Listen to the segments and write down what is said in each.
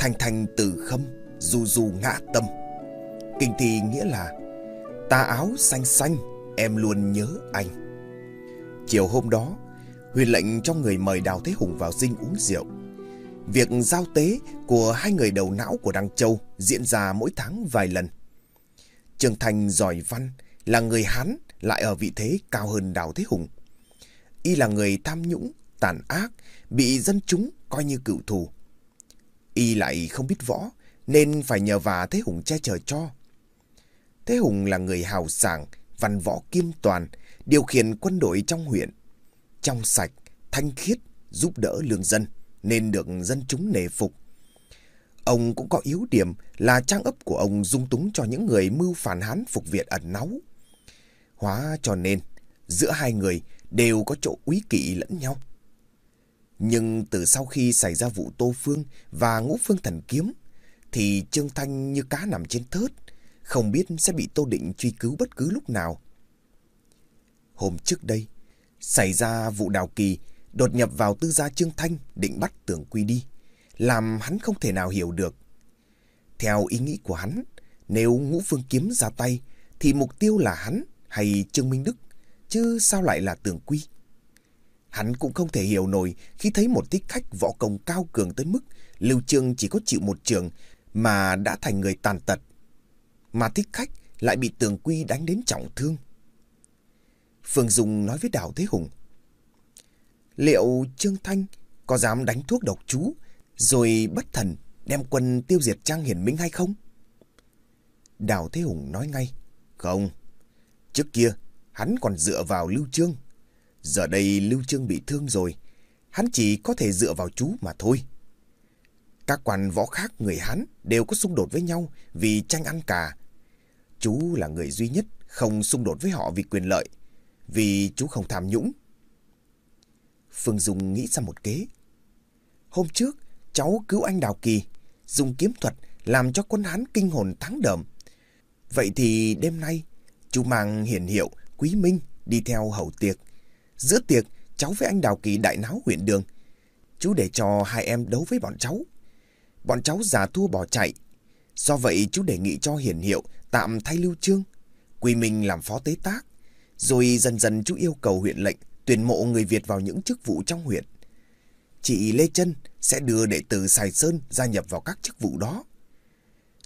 Thanh thanh từ khâm, du du ngã tâm. Kinh thi nghĩa là Ta áo xanh xanh, em luôn nhớ anh. Chiều hôm đó, Huyền lệnh cho người mời Đào Thế Hùng vào dinh uống rượu. Việc giao tế của hai người đầu não của Đăng Châu diễn ra mỗi tháng vài lần. Trường Thành giỏi văn, là người Hán lại ở vị thế cao hơn Đào Thế Hùng. Y là người tham nhũng, tàn ác, bị dân chúng coi như cựu thù. Y lại không biết võ, nên phải nhờ vả Thế Hùng che chở cho. Thế Hùng là người hào sảng, văn võ kiêm toàn, điều khiển quân đội trong huyện. Trong sạch, thanh khiết, giúp đỡ lương dân, nên được dân chúng nề phục. Ông cũng có yếu điểm là trang ấp của ông dung túng cho những người mưu phản hán phục Việt ẩn náu. Hóa cho nên, giữa hai người đều có chỗ úy kỵ lẫn nhau. Nhưng từ sau khi xảy ra vụ Tô Phương và Ngũ Phương Thần Kiếm, thì Trương Thanh như cá nằm trên thớt, không biết sẽ bị Tô Định truy cứu bất cứ lúc nào. Hôm trước đây, xảy ra vụ Đào Kỳ đột nhập vào tư gia Trương Thanh định bắt Tưởng Quy đi, làm hắn không thể nào hiểu được. Theo ý nghĩ của hắn, nếu Ngũ Phương Kiếm ra tay, thì mục tiêu là hắn hay Trương Minh Đức, chứ sao lại là Tưởng Quy? Hắn cũng không thể hiểu nổi khi thấy một thích khách võ công cao cường tới mức Lưu Trương chỉ có chịu một trường mà đã thành người tàn tật. Mà thích khách lại bị Tường Quy đánh đến trọng thương. Phương Dung nói với Đào Thế Hùng. Liệu Trương Thanh có dám đánh thuốc độc chú rồi bất thần đem quân tiêu diệt Trang Hiển Minh hay không? Đào Thế Hùng nói ngay. Không, trước kia hắn còn dựa vào Lưu Trương. Giờ đây Lưu Trương bị thương rồi, hắn chỉ có thể dựa vào chú mà thôi. Các quan võ khác người Hán đều có xung đột với nhau vì tranh ăn cà Chú là người duy nhất không xung đột với họ vì quyền lợi, vì chú không tham nhũng. Phương Dung nghĩ ra một kế. Hôm trước, cháu cứu anh Đào Kỳ, dùng kiếm thuật làm cho quân Hán kinh hồn thắng đờm. Vậy thì đêm nay, chú mang hiển hiệu Quý Minh đi theo hậu tiệc. Giữa tiệc, cháu với anh Đào Kỳ đại náo huyện đường. Chú để cho hai em đấu với bọn cháu. Bọn cháu già thua bỏ chạy. Do vậy chú đề nghị cho hiển hiệu tạm thay lưu trương. quy Minh làm phó tế tác. Rồi dần dần chú yêu cầu huyện lệnh tuyển mộ người Việt vào những chức vụ trong huyện. Chị Lê Trân sẽ đưa đệ tử Sài Sơn gia nhập vào các chức vụ đó.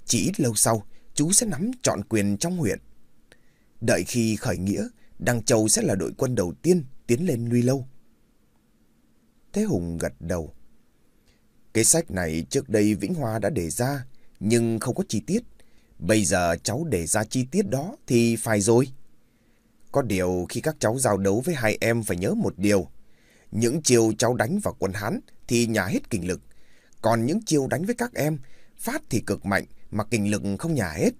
Chỉ ít lâu sau, chú sẽ nắm trọn quyền trong huyện. Đợi khi khởi nghĩa, Đăng Châu sẽ là đội quân đầu tiên tiến lên Nuy Lâu. Thế Hùng gật đầu. Cái sách này trước đây Vĩnh Hoa đã đề ra, nhưng không có chi tiết. Bây giờ cháu đề ra chi tiết đó thì phải rồi. Có điều khi các cháu giao đấu với hai em phải nhớ một điều. Những chiêu cháu đánh vào quân Hán thì nhả hết kinh lực. Còn những chiêu đánh với các em, phát thì cực mạnh mà kinh lực không nhả hết.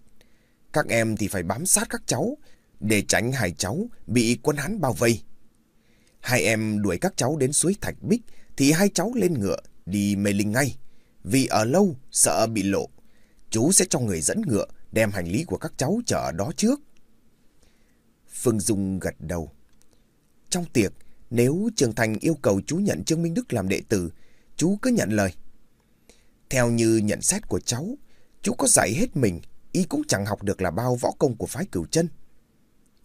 Các em thì phải bám sát các cháu để tránh hai cháu bị quân Hán bao vây. Hai em đuổi các cháu đến suối Thạch Bích thì hai cháu lên ngựa đi mê linh ngay. Vì ở lâu sợ bị lộ. Chú sẽ cho người dẫn ngựa đem hành lý của các cháu chở đó trước. Phương Dung gật đầu. Trong tiệc, nếu Trường Thành yêu cầu chú nhận Trương Minh Đức làm đệ tử, chú cứ nhận lời. Theo như nhận xét của cháu, chú có dạy hết mình, y cũng chẳng học được là bao võ công của phái cửu chân.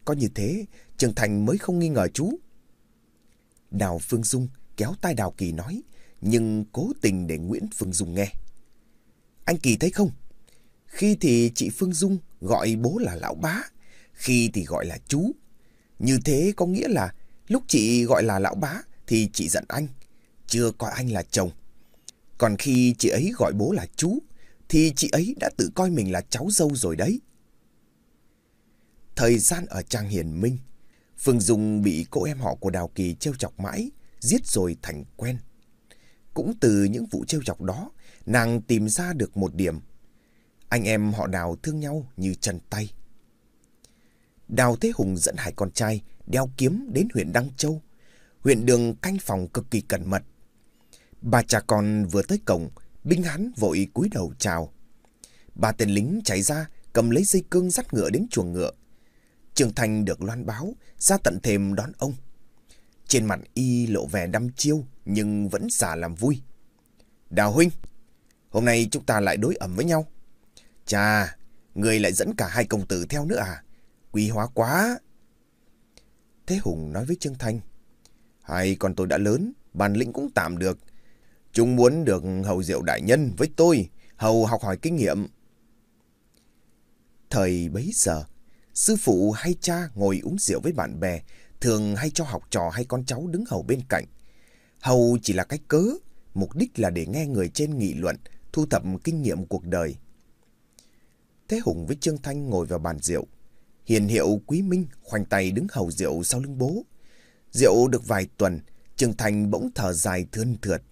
Có như thế, Trường Thành mới không nghi ngờ chú. Đào Phương Dung kéo tay Đào Kỳ nói, nhưng cố tình để Nguyễn Phương Dung nghe. Anh Kỳ thấy không? Khi thì chị Phương Dung gọi bố là lão bá, khi thì gọi là chú. Như thế có nghĩa là lúc chị gọi là lão bá thì chị giận anh, chưa coi anh là chồng. Còn khi chị ấy gọi bố là chú thì chị ấy đã tự coi mình là cháu dâu rồi đấy. Thời gian ở Trang Hiền Minh, Phương Dung bị cô em họ của Đào Kỳ trêu chọc mãi, giết rồi thành quen. Cũng từ những vụ trêu chọc đó, nàng tìm ra được một điểm. Anh em họ Đào thương nhau như chân tay. Đào Thế Hùng dẫn hai con trai đeo kiếm đến huyện Đăng Châu. Huyện đường canh phòng cực kỳ cẩn mật. Bà cha con vừa tới cổng, binh hán vội cúi đầu chào. Bà tên lính chạy ra, cầm lấy dây cương dắt ngựa đến chuồng ngựa. Trường Thành được loan báo, ra tận thềm đón ông. Trên mặt y lộ vẻ đăm chiêu, nhưng vẫn giả làm vui. Đào huynh, Hôm nay chúng ta lại đối ẩm với nhau. Chà, người lại dẫn cả hai công tử theo nữa à? Quý hóa quá. Thế Hùng nói với Trương Thanh. Hay còn tôi đã lớn, bản lĩnh cũng tạm được. Chúng muốn được hầu diệu đại nhân với tôi, hầu học hỏi kinh nghiệm. Thời bấy giờ, sư phụ hay cha ngồi uống rượu với bạn bè, thường hay cho học trò hay con cháu đứng hầu bên cạnh. Hầu chỉ là cách cớ, mục đích là để nghe người trên nghị luận, thu thập kinh nghiệm cuộc đời. Thế Hùng với Trương Thanh ngồi vào bàn rượu. Hiền hiệu Quý Minh khoanh tay đứng hầu rượu sau lưng bố. Rượu được vài tuần, Trương Thanh bỗng thở dài thươn thượt.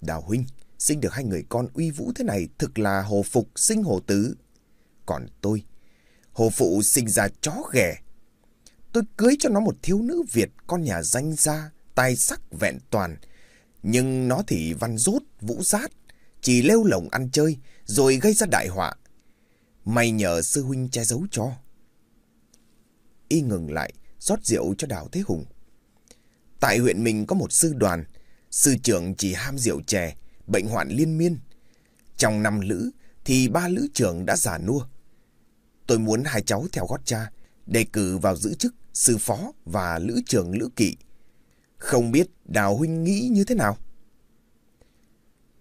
Đào Huynh, sinh được hai người con uy vũ thế này thực là hồ phục sinh hồ tứ. Còn tôi, hồ phụ sinh ra chó ghẻ. Tôi cưới cho nó một thiếu nữ Việt con nhà danh gia, tài sắc vẹn toàn. Nhưng nó thì văn rốt, vũ rát, chỉ lêu lồng ăn chơi, rồi gây ra đại họa. May nhờ sư huynh che giấu cho. Y ngừng lại, rót rượu cho Đào Thế Hùng. Tại huyện mình có một sư đoàn, sư trưởng chỉ ham rượu chè, bệnh hoạn liên miên. Trong năm lữ thì ba lữ trưởng đã già nua. Tôi muốn hai cháu theo gót cha, đề cử vào giữ chức sư phó và lữ trưởng lữ kỵ. Không biết Đào Huynh nghĩ như thế nào?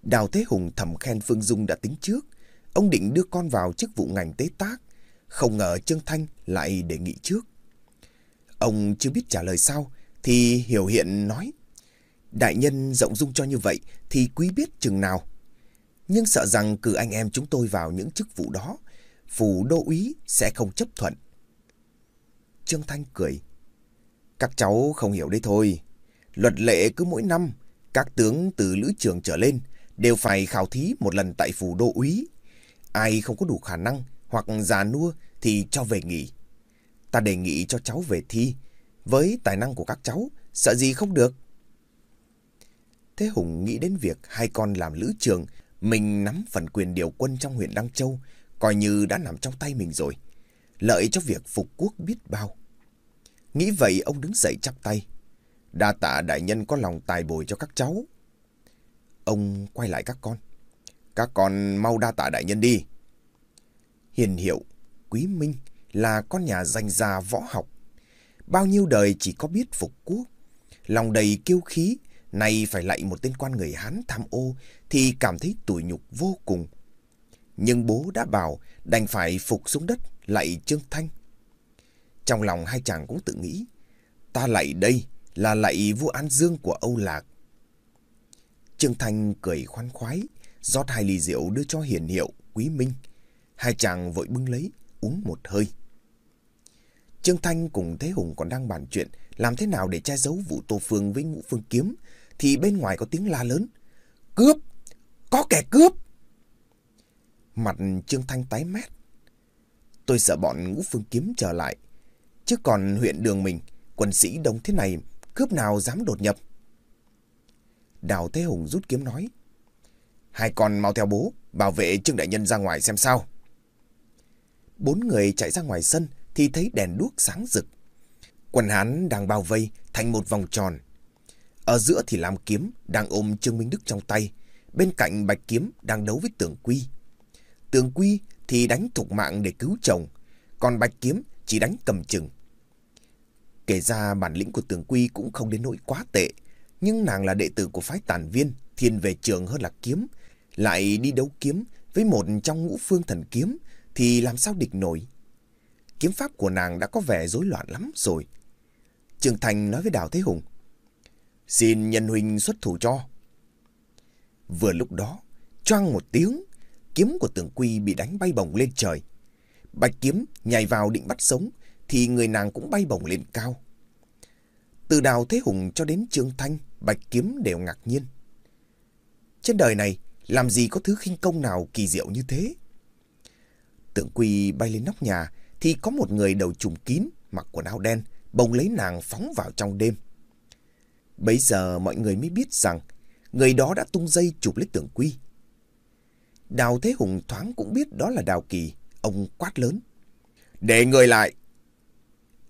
Đào Thế Hùng thầm khen Phương Dung đã tính trước. Ông định đưa con vào chức vụ ngành tế tác. Không ngờ Trương Thanh lại đề nghị trước. Ông chưa biết trả lời sao, thì Hiểu Hiện nói. Đại nhân rộng dung cho như vậy thì quý biết chừng nào. Nhưng sợ rằng cử anh em chúng tôi vào những chức vụ đó, phủ đô úy sẽ không chấp thuận. Trương Thanh cười. Các cháu không hiểu đấy thôi. Luật lệ cứ mỗi năm, các tướng từ lữ trường trở lên đều phải khảo thí một lần tại phủ đô úy. Ai không có đủ khả năng hoặc già nua thì cho về nghỉ. Ta đề nghị cho cháu về thi. Với tài năng của các cháu, sợ gì không được. Thế Hùng nghĩ đến việc hai con làm lữ trường, mình nắm phần quyền điều quân trong huyện Đăng Châu, coi như đã nằm trong tay mình rồi. Lợi cho việc phục quốc biết bao. Nghĩ vậy ông đứng dậy chắp tay. Đa tạ đại nhân có lòng tài bồi cho các cháu. Ông quay lại các con. Các con mau đa tạ đại nhân đi. Hiền hiệu, quý minh là con nhà danh gia võ học. Bao nhiêu đời chỉ có biết phục quốc. Lòng đầy kiêu khí, nay phải lạy một tên quan người Hán tham ô thì cảm thấy tủi nhục vô cùng. Nhưng bố đã bảo đành phải phục xuống đất lạy Trương Thanh. Trong lòng hai chàng cũng tự nghĩ, ta lạy đây là lạy vua An Dương của Âu Lạc. Trương Thanh cười khoan khoái, rót hai ly rượu đưa cho hiền hiệu, quý minh. Hai chàng vội bưng lấy, uống một hơi. Trương Thanh cùng Thế Hùng còn đang bàn chuyện làm thế nào để che giấu vụ Tô Phương với Ngũ Phương Kiếm, thì bên ngoài có tiếng la lớn. Cướp! Có kẻ cướp! Mặt Trương Thanh tái mét. Tôi sợ bọn Ngũ Phương Kiếm trở lại. Chứ còn huyện đường mình, quân sĩ đông thế này, cướp nào dám đột nhập? Đào Thế Hùng rút kiếm nói. Hai con mau theo bố, bảo vệ Trương Đại Nhân ra ngoài xem sao. Bốn người chạy ra ngoài sân thì thấy đèn đuốc sáng rực. Quân Hán đang bao vây thành một vòng tròn. Ở giữa thì Lam Kiếm đang ôm Trương Minh Đức trong tay. Bên cạnh Bạch Kiếm đang đấu với tưởng Quy. Tường Quy thì đánh thục mạng để cứu chồng. Còn Bạch Kiếm chỉ đánh cầm chừng. Kể ra bản lĩnh của Tường Quy cũng không đến nỗi quá tệ. Nhưng nàng là đệ tử của phái tàn viên, thiên về trường hơn là kiếm. Lại đi đấu kiếm với một trong ngũ phương thần kiếm thì làm sao địch nổi. Kiếm pháp của nàng đã có vẻ rối loạn lắm rồi. Trường Thành nói với Đào Thế Hùng. Xin nhân huynh xuất thủ cho. Vừa lúc đó, choang một tiếng, kiếm của tường quy bị đánh bay bổng lên trời. Bạch kiếm nhảy vào định bắt sống, thì người nàng cũng bay bổng lên cao. Từ Đào Thế Hùng cho đến Trương Thanh, Bạch kiếm đều ngạc nhiên. Trên đời này, làm gì có thứ khinh công nào kỳ diệu như thế? Tượng Quy bay lên nóc nhà thì có một người đầu trùm kín, mặc quần áo đen, bồng lấy nàng phóng vào trong đêm. Bấy giờ mọi người mới biết rằng người đó đã tung dây chụp lấy Tượng Quy. Đào Thế Hùng thoáng cũng biết đó là Đào Kỳ, ông quát lớn. Để người lại!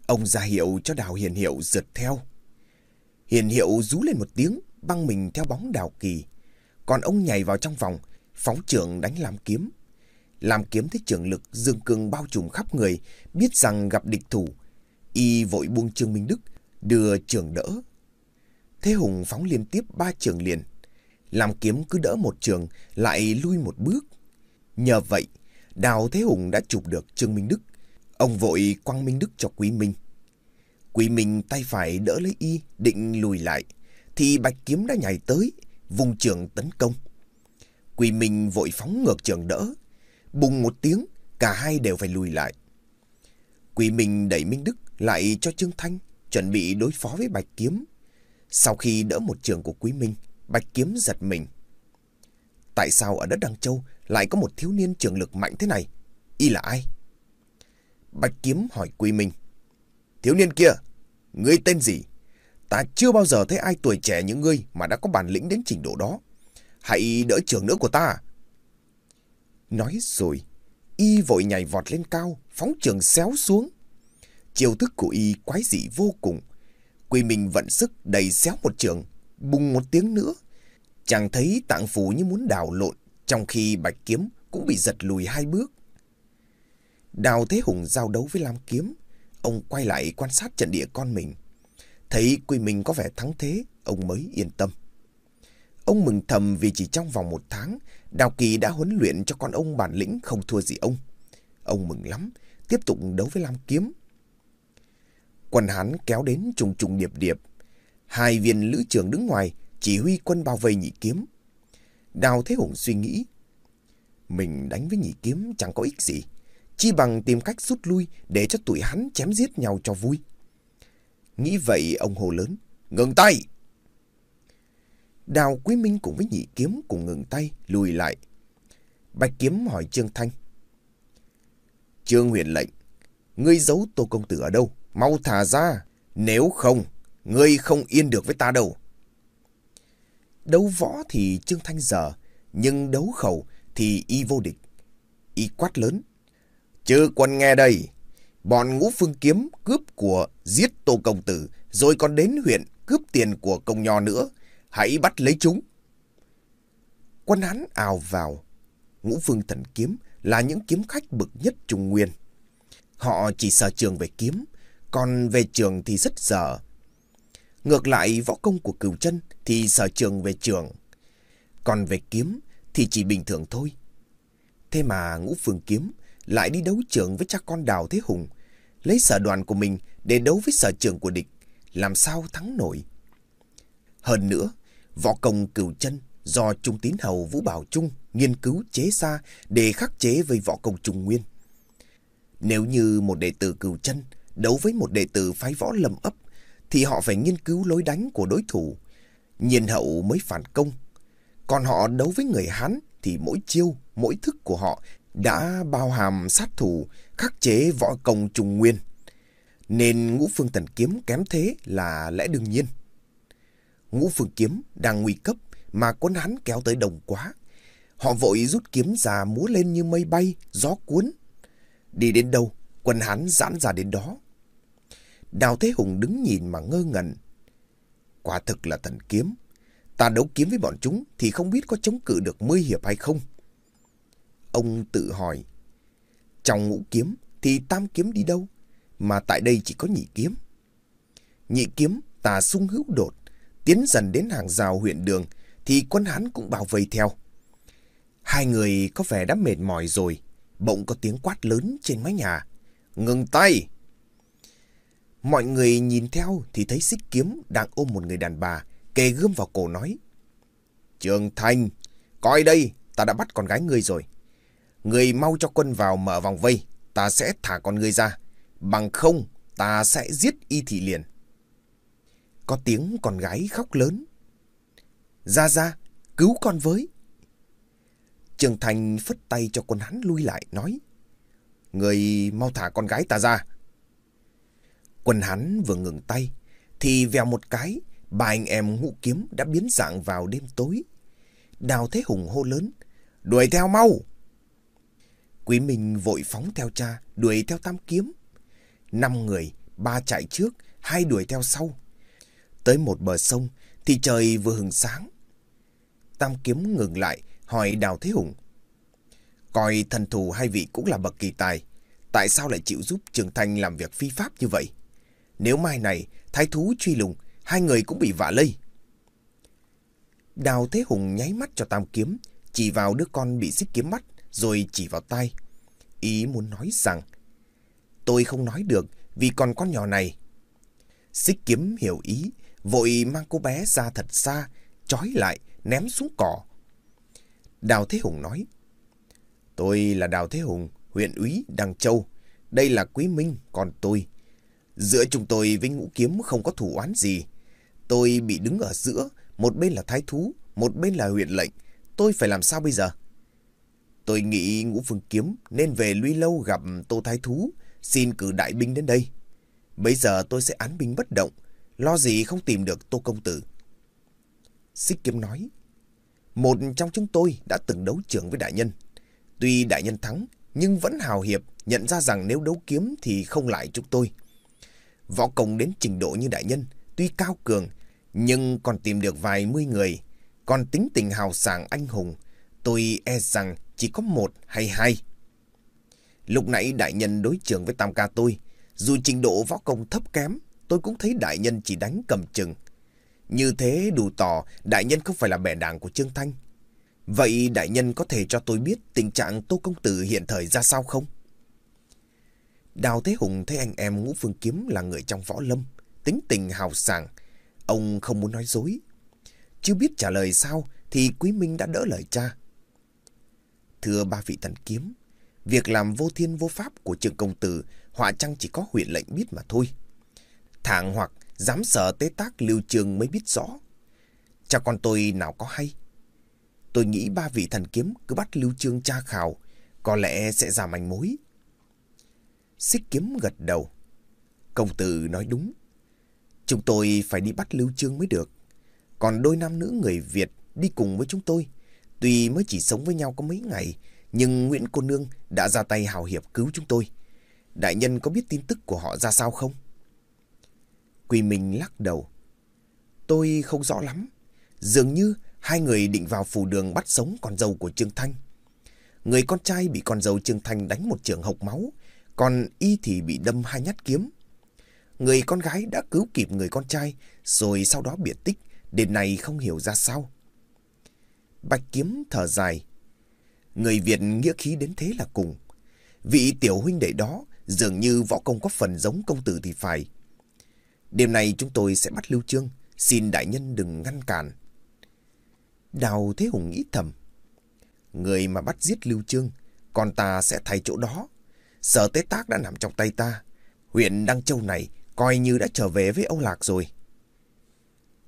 Ông ra hiệu cho Đào Hiền Hiệu rượt theo. Hiền Hiệu rú lên một tiếng, băng mình theo bóng Đào Kỳ. Còn ông nhảy vào trong vòng, phóng trường đánh làm Kiếm. làm Kiếm thấy trường lực dương cương bao trùm khắp người, biết rằng gặp địch thủ. Y vội buông Trương Minh Đức, đưa trường đỡ. Thế Hùng phóng liên tiếp ba trường liền. Lam Kiếm cứ đỡ một trường, lại lui một bước. Nhờ vậy, Đào Thế Hùng đã chụp được Trương Minh Đức. Ông vội quăng Minh Đức cho Quý Minh. Quý Minh tay phải đỡ lấy y, định lùi lại. Thì Bạch Kiếm đã nhảy tới, vùng trường tấn công. Quý Minh vội phóng ngược trường đỡ. Bùng một tiếng, cả hai đều phải lùi lại. Quý Minh đẩy Minh Đức lại cho Trương Thanh, chuẩn bị đối phó với Bạch Kiếm. Sau khi đỡ một trường của Quý Minh, Bạch Kiếm giật mình. Tại sao ở đất Đăng Châu lại có một thiếu niên trường lực mạnh thế này? Y là ai? Bạch Kiếm hỏi Quý Minh. Thiếu niên kia, ngươi tên gì? Ta chưa bao giờ thấy ai tuổi trẻ như ngươi mà đã có bản lĩnh đến trình độ đó. Hãy đỡ trường nữa của ta. Nói rồi, y vội nhảy vọt lên cao, phóng trường xéo xuống. Chiêu thức của y quái dị vô cùng. Quy Minh vận sức đầy xéo một trường, bùng một tiếng nữa. Chàng thấy tạng phủ như muốn đào lộn, trong khi bạch kiếm cũng bị giật lùi hai bước. Đào Thế Hùng giao đấu với Lam Kiếm. Ông quay lại quan sát trận địa con mình. Thấy Quy Minh có vẻ thắng thế, ông mới yên tâm. Ông mừng thầm vì chỉ trong vòng một tháng, Đào Kỳ đã huấn luyện cho con ông bản lĩnh không thua gì ông. Ông mừng lắm, tiếp tục đấu với Lam Kiếm. quần Hán kéo đến trùng trùng điệp điệp. Hai viên lữ trưởng đứng ngoài, chỉ huy quân bao vây nhị kiếm. Đào Thế Hùng suy nghĩ. Mình đánh với nhị kiếm chẳng có ích gì. Chi bằng tìm cách rút lui để cho tụi hắn chém giết nhau cho vui. Nghĩ vậy ông hồ lớn. Ngừng tay! Đào Quý Minh cùng với nhị kiếm cùng ngừng tay, lùi lại. Bạch kiếm hỏi Trương Thanh. Trương huyền lệnh, ngươi giấu Tô Công Tử ở đâu? Mau thả ra, nếu không, ngươi không yên được với ta đâu. Đấu võ thì Trương Thanh dở, nhưng đấu khẩu thì y vô địch. Y quát lớn. Chư quân nghe đây, bọn ngũ phương kiếm cướp của giết Tô Công Tử, rồi còn đến huyện cướp tiền của công nho nữa. Hãy bắt lấy chúng. Quân hắn ào vào. Ngũ phương thần kiếm là những kiếm khách bực nhất Trung Nguyên. Họ chỉ sở trường về kiếm, còn về trường thì rất dở. Ngược lại võ công của cửu chân thì sở trường về trường. Còn về kiếm thì chỉ bình thường thôi. Thế mà ngũ phương kiếm lại đi đấu trường với cha con Đào Thế Hùng, lấy sở đoàn của mình để đấu với sở trường của địch, làm sao thắng nổi. Hơn nữa, võ công cửu chân do Trung Tín Hầu Vũ Bảo Trung nghiên cứu chế ra để khắc chế với võ công Trung Nguyên. Nếu như một đệ tử cửu chân đấu với một đệ tử phái võ lâm ấp, thì họ phải nghiên cứu lối đánh của đối thủ. Nhiên hậu mới phản công. Còn họ đấu với người Hán thì mỗi chiêu, mỗi thức của họ đã bao hàm sát thủ, khắc chế võ công trùng nguyên. Nên ngũ phương tần kiếm kém thế là lẽ đương nhiên. Ngũ phương kiếm đang nguy cấp mà quân Hán kéo tới đồng quá. Họ vội rút kiếm ra múa lên như mây bay, gió cuốn. Đi đến đâu, quân Hán giãn ra đến đó. Đào Thế Hùng đứng nhìn mà ngơ ngẩn. Quả thực là thần kiếm. Ta đấu kiếm với bọn chúng thì không biết có chống cự được mươi hiệp hay không. Ông tự hỏi. Trong ngũ kiếm thì tam kiếm đi đâu? Mà tại đây chỉ có nhị kiếm. Nhị kiếm tà sung hữu đột. Tiến dần đến hàng rào huyện đường thì quân Hán cũng bảo vây theo. Hai người có vẻ đã mệt mỏi rồi. Bỗng có tiếng quát lớn trên mái nhà. Ngừng tay! Mọi người nhìn theo thì thấy xích kiếm đang ôm một người đàn bà, kề gươm vào cổ nói. Trường Thành, coi đây, ta đã bắt con gái ngươi rồi. Người mau cho quân vào mở vòng vây, ta sẽ thả con ngươi ra. Bằng không, ta sẽ giết y thị liền. Có tiếng con gái khóc lớn. Ra ra, cứu con với. Trường Thành phất tay cho quân hắn lui lại, nói. Người mau thả con gái ta ra. Quân hắn vừa ngừng tay, thì vèo một cái, ba anh em ngũ kiếm đã biến dạng vào đêm tối. Đào Thế Hùng hô lớn, đuổi theo mau! Quý Minh vội phóng theo cha, đuổi theo tam kiếm. Năm người, ba chạy trước, hai đuổi theo sau. Tới một bờ sông, thì trời vừa hừng sáng. Tam kiếm ngừng lại, hỏi Đào Thế Hùng. Coi thần thù hai vị cũng là bậc kỳ tài. Tại sao lại chịu giúp Trường Thanh làm việc phi pháp như vậy? Nếu mai này thái thú truy lùng, hai người cũng bị vạ lây. Đào Thế Hùng nháy mắt cho Tam Kiếm, chỉ vào đứa con bị xích kiếm mắt, rồi chỉ vào tay. Ý muốn nói rằng, tôi không nói được vì còn con nhỏ này. Xích kiếm hiểu ý, vội mang cô bé ra thật xa, trói lại, ném xuống cỏ. Đào Thế Hùng nói, Tôi là Đào Thế Hùng, huyện úy đằng Châu. Đây là Quý Minh, còn tôi. Giữa chúng tôi với ngũ kiếm không có thủ oán gì. Tôi bị đứng ở giữa, một bên là thái thú, một bên là huyện lệnh. Tôi phải làm sao bây giờ? Tôi nghĩ ngũ phương kiếm nên về lui Lâu gặp Tô Thái Thú, xin cử đại binh đến đây. Bây giờ tôi sẽ án binh bất động, lo gì không tìm được Tô Công Tử. Xích kiếm nói, một trong chúng tôi đã từng đấu trưởng với đại nhân. Tuy đại nhân thắng, nhưng vẫn hào hiệp, nhận ra rằng nếu đấu kiếm thì không lại chúng tôi. Võ công đến trình độ như đại nhân, tuy cao cường, nhưng còn tìm được vài mươi người. Còn tính tình hào sảng anh hùng, tôi e rằng chỉ có một hay hai. Lúc nãy đại nhân đối trường với tam ca tôi, dù trình độ võ công thấp kém, tôi cũng thấy đại nhân chỉ đánh cầm chừng. Như thế đủ tỏ đại nhân không phải là bè đảng của Trương Thanh. Vậy đại nhân có thể cho tôi biết tình trạng Tô Công Tử hiện thời ra sao không? Đào Thế Hùng thấy anh em Ngũ Phương Kiếm là người trong võ lâm, tính tình hào sảng. Ông không muốn nói dối. Chưa biết trả lời sao thì Quý Minh đã đỡ lời cha. Thưa ba vị thần kiếm, việc làm vô thiên vô pháp của trường công tử họa chăng chỉ có huyện lệnh biết mà thôi. Thẳng hoặc dám sợ tế tác lưu trường mới biết rõ. Cha con tôi nào có hay. Tôi nghĩ ba vị thần kiếm cứ bắt lưu trương tra khảo, có lẽ sẽ ra manh mối. Xích kiếm gật đầu. Công tử nói đúng. Chúng tôi phải đi bắt lưu trương mới được. Còn đôi nam nữ người Việt đi cùng với chúng tôi. Tuy mới chỉ sống với nhau có mấy ngày, nhưng Nguyễn Cô Nương đã ra tay hào hiệp cứu chúng tôi. Đại nhân có biết tin tức của họ ra sao không? Quỳ Minh lắc đầu. Tôi không rõ lắm. Dường như hai người định vào phủ đường bắt sống con dâu của Trương Thanh. Người con trai bị con dâu Trương Thanh đánh một trường hộc máu, còn y thì bị đâm hai nhát kiếm. Người con gái đã cứu kịp người con trai, rồi sau đó biệt tích, đến nay không hiểu ra sao. Bạch kiếm thở dài. Người Việt nghĩa khí đến thế là cùng. Vị tiểu huynh đệ đó dường như võ công có phần giống công tử thì phải. Đêm nay chúng tôi sẽ bắt Lưu Trương, xin đại nhân đừng ngăn cản. Đào Thế Hùng nghĩ thầm. Người mà bắt giết Lưu Trương, còn ta sẽ thay chỗ đó. Sở tế tác đã nằm trong tay ta. Huyện Đăng Châu này coi như đã trở về với Âu Lạc rồi.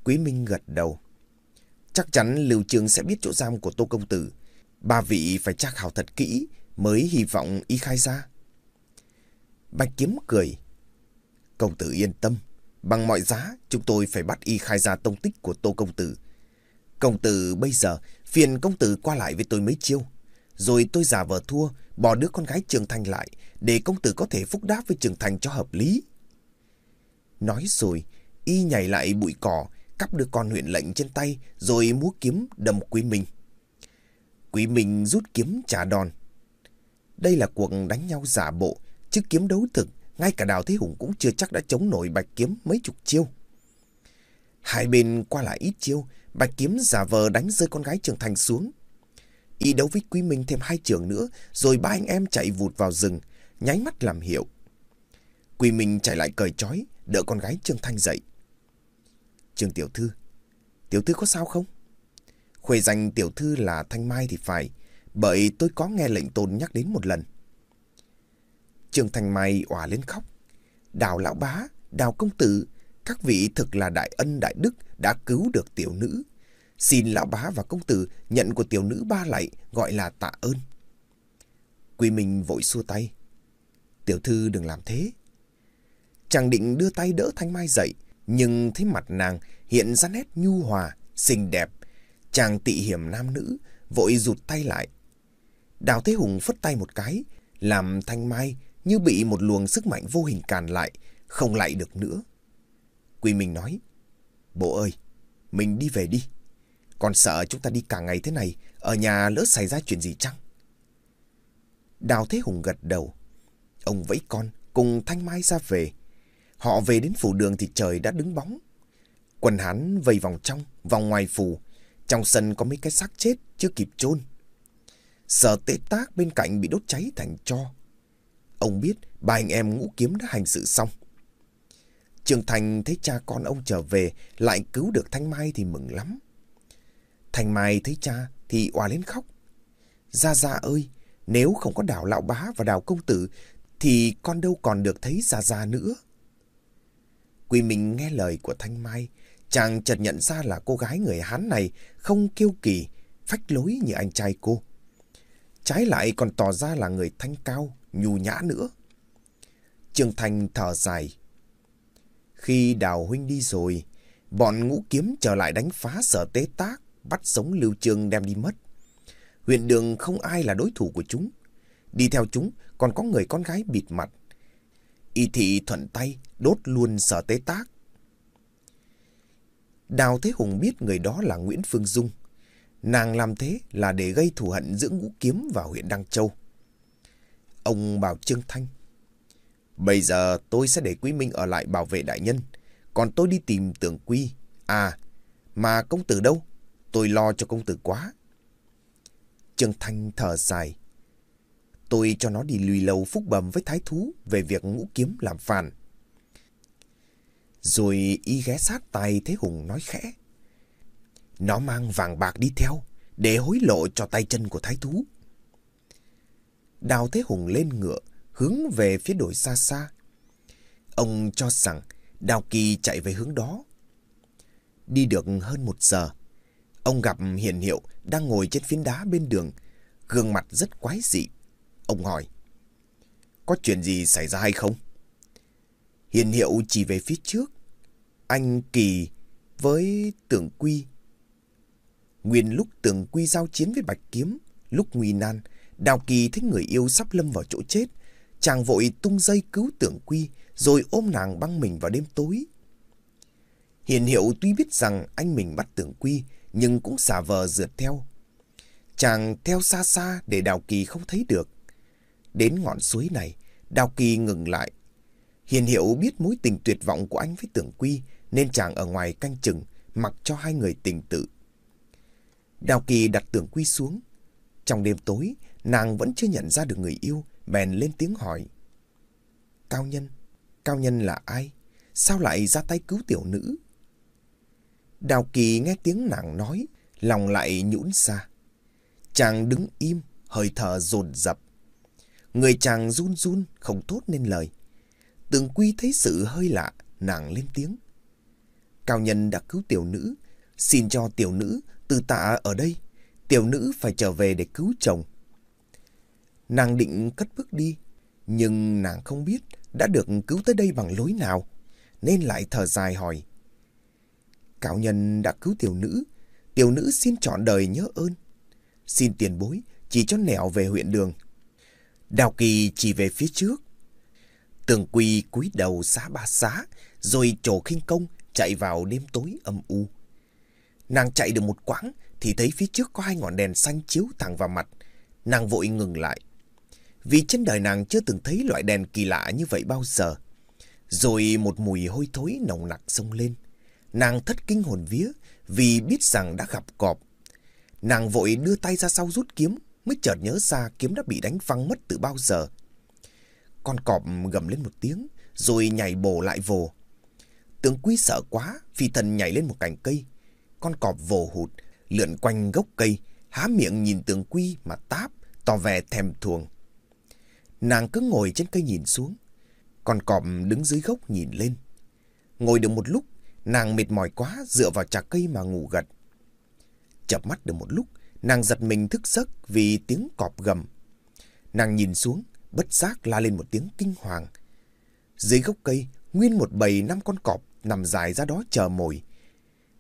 Quý Minh gật đầu. Chắc chắn Lưu Trương sẽ biết chỗ giam của Tô Công Tử. Ba vị phải tra khảo thật kỹ mới hy vọng y khai ra. Bạch Kiếm cười. Công tử yên tâm. Bằng mọi giá, chúng tôi phải bắt y khai ra tông tích của Tô Công Tử. Công tử bây giờ, phiền công tử qua lại với tôi mấy chiêu. Rồi tôi giả vờ thua, bỏ đứa con gái Trường Thành lại, để công tử có thể phúc đáp với Trường Thành cho hợp lý. Nói rồi, y nhảy lại bụi cỏ, cắp đứa con huyện lệnh trên tay, rồi múa kiếm đâm Quý Minh. Quý Minh rút kiếm trả đòn. Đây là cuộc đánh nhau giả bộ, chứ kiếm đấu thực, ngay cả Đào Thế Hùng cũng chưa chắc đã chống nổi bạch kiếm mấy chục chiêu. Hai bên qua lại ít chiêu, Bạch Kiếm giả vờ đánh rơi con gái trường thành xuống. Y đấu với Quý Minh thêm hai trường nữa, rồi ba anh em chạy vụt vào rừng, nháy mắt làm hiệu. Quý Minh chạy lại cởi trói, đỡ con gái Trương Thanh dậy. Trương Tiểu Thư, Tiểu Thư có sao không? Khuê danh Tiểu Thư là Thanh Mai thì phải, bởi tôi có nghe lệnh tôn nhắc đến một lần. Trương Thanh Mai òa lên khóc. Đào Lão Bá, Đào Công Tử, các vị thực là đại ân đại đức đã cứu được tiểu nữ. Xin lão bá và công tử nhận của tiểu nữ ba lạy gọi là tạ ơn. Quy Minh vội xua tay. Tiểu thư đừng làm thế. Chàng định đưa tay đỡ Thanh Mai dậy, nhưng thấy mặt nàng hiện ra nét nhu hòa, xinh đẹp. Chàng tị hiểm nam nữ, vội rụt tay lại. Đào Thế Hùng phất tay một cái, làm Thanh Mai như bị một luồng sức mạnh vô hình càn lại, không lại được nữa. Quy Minh nói, Bộ ơi, mình đi về đi còn sợ chúng ta đi cả ngày thế này, ở nhà lỡ xảy ra chuyện gì chăng? Đào Thế Hùng gật đầu. Ông vẫy con, cùng Thanh Mai ra về. Họ về đến phủ đường thì trời đã đứng bóng. Quần hắn vây vòng trong, vòng ngoài phủ. Trong sân có mấy cái xác chết chưa kịp chôn. Sở tế tác bên cạnh bị đốt cháy thành cho. Ông biết ba anh em ngũ kiếm đã hành sự xong. Trường Thành thấy cha con ông trở về lại cứu được Thanh Mai thì mừng lắm. Thanh Mai thấy cha thì òa lên khóc. Gia Gia ơi, nếu không có đào lão bá và đào công tử thì con đâu còn được thấy Gia Gia nữa. Quỳ Minh nghe lời của Thanh Mai, chàng chợt nhận ra là cô gái người Hán này không kiêu kỳ, phách lối như anh trai cô. Trái lại còn tỏ ra là người thanh cao, nhu nhã nữa. Trường Thành thở dài. Khi đào huynh đi rồi, bọn ngũ kiếm trở lại đánh phá sở tế tác, bắt sống Lưu Trương đem đi mất. Huyện đường không ai là đối thủ của chúng. Đi theo chúng còn có người con gái bịt mặt. Y thị thuận tay đốt luôn sở tế tác. Đào Thế Hùng biết người đó là Nguyễn Phương Dung. Nàng làm thế là để gây thù hận giữa ngũ kiếm và huyện Đăng Châu. Ông bảo Trương Thanh. Bây giờ tôi sẽ để Quý Minh ở lại bảo vệ đại nhân. Còn tôi đi tìm tưởng Quy. À, mà công tử đâu? Tôi lo cho công tử quá. Trương Thanh thở dài. Tôi cho nó đi lùi lầu phúc bầm với thái thú về việc ngũ kiếm làm phản. Rồi y ghé sát tay Thế Hùng nói khẽ. Nó mang vàng bạc đi theo để hối lộ cho tay chân của thái thú. Đào Thế Hùng lên ngựa, hướng về phía đồi xa xa. Ông cho rằng Đào Kỳ chạy về hướng đó. Đi được hơn một giờ, ông gặp Hiền Hiệu đang ngồi trên phiến đá bên đường, gương mặt rất quái dị. Ông hỏi, có chuyện gì xảy ra hay không? Hiền Hiệu chỉ về phía trước. Anh Kỳ với Tưởng Quy. Nguyên lúc Tưởng Quy giao chiến với Bạch Kiếm, lúc nguy nan, Đào Kỳ thấy người yêu sắp lâm vào chỗ chết. Chàng vội tung dây cứu Tưởng Quy, rồi ôm nàng băng mình vào đêm tối. Hiền Hiệu tuy biết rằng anh mình bắt Tưởng Quy, nhưng cũng xả vờ rượt theo. Chàng theo xa xa để Đào Kỳ không thấy được. Đến ngọn suối này, Đào Kỳ ngừng lại. Hiền Hiệu biết mối tình tuyệt vọng của anh với Tưởng Quy, nên chàng ở ngoài canh chừng, mặc cho hai người tình tự. Đào Kỳ đặt Tưởng Quy xuống. Trong đêm tối, nàng vẫn chưa nhận ra được người yêu, bèn lên tiếng hỏi. Cao Nhân, Cao Nhân là ai? Sao lại ra tay cứu tiểu nữ? Đào Kỳ nghe tiếng nàng nói, lòng lại nhũn ra. Chàng đứng im, hơi thở dồn dập. Người chàng run run, không tốt nên lời. Tường Quy thấy sự hơi lạ, nàng lên tiếng. Cao nhân đã cứu tiểu nữ, xin cho tiểu nữ từ tạ ở đây. Tiểu nữ phải trở về để cứu chồng. Nàng định cất bước đi, nhưng nàng không biết đã được cứu tới đây bằng lối nào, nên lại thở dài hỏi. Cao nhân đã cứu tiểu nữ, tiểu nữ xin chọn đời nhớ ơn. Xin tiền bối, chỉ cho nẻo về huyện đường. Đào Kỳ chỉ về phía trước. Tường Quy cúi đầu xá ba xá, rồi trổ khinh công chạy vào đêm tối âm u. Nàng chạy được một quãng thì thấy phía trước có hai ngọn đèn xanh chiếu thẳng vào mặt. Nàng vội ngừng lại. Vì trên đời nàng chưa từng thấy loại đèn kỳ lạ như vậy bao giờ. Rồi một mùi hôi thối nồng nặc xông lên. Nàng thất kinh hồn vía vì biết rằng đã gặp cọp. Nàng vội đưa tay ra sau rút kiếm, mới chợt nhớ ra kiếm đã bị đánh văng mất từ bao giờ. Con cọp gầm lên một tiếng, rồi nhảy bổ lại vồ. Tướng quý sợ quá, phi thần nhảy lên một cành cây. Con cọp vồ hụt, lượn quanh gốc cây, há miệng nhìn tướng quy mà táp, tỏ vẻ thèm thuồng. Nàng cứ ngồi trên cây nhìn xuống. Con cọp đứng dưới gốc nhìn lên. Ngồi được một lúc Nàng mệt mỏi quá dựa vào trà cây mà ngủ gật. Chập mắt được một lúc, nàng giật mình thức giấc vì tiếng cọp gầm. Nàng nhìn xuống, bất giác la lên một tiếng kinh hoàng. Dưới gốc cây, nguyên một bầy năm con cọp nằm dài ra đó chờ mồi.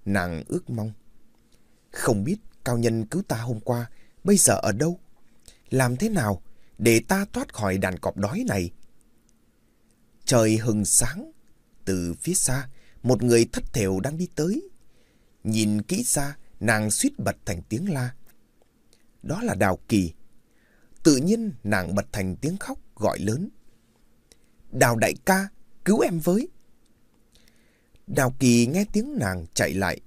Nàng ước mong. Không biết cao nhân cứu ta hôm qua, bây giờ ở đâu? Làm thế nào để ta thoát khỏi đàn cọp đói này? Trời hừng sáng, từ phía xa, một người thất thểu đang đi tới. Nhìn kỹ ra, nàng suýt bật thành tiếng la. Đó là Đào Kỳ. Tự nhiên nàng bật thành tiếng khóc gọi lớn. Đào đại ca, cứu em với. Đào Kỳ nghe tiếng nàng chạy lại.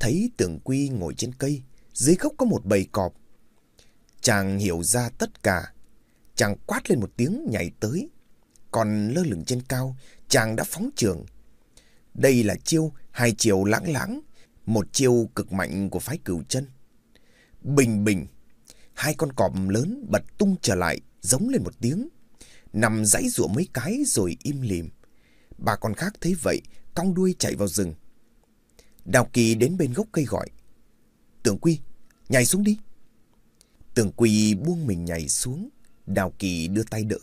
Thấy tưởng quy ngồi trên cây, dưới gốc có một bầy cọp. Chàng hiểu ra tất cả. Chàng quát lên một tiếng nhảy tới. Còn lơ lửng trên cao, chàng đã phóng trường. Đây là chiêu hai chiều lãng lãng, một chiêu cực mạnh của phái cửu chân. Bình bình, hai con cọp lớn bật tung trở lại, giống lên một tiếng. Nằm dãy rụa mấy cái rồi im lìm. Bà con khác thấy vậy, cong đuôi chạy vào rừng. Đào Kỳ đến bên gốc cây gọi. Tưởng Quy, nhảy xuống đi. Tưởng Quy buông mình nhảy xuống. Đào Kỳ đưa tay đỡ.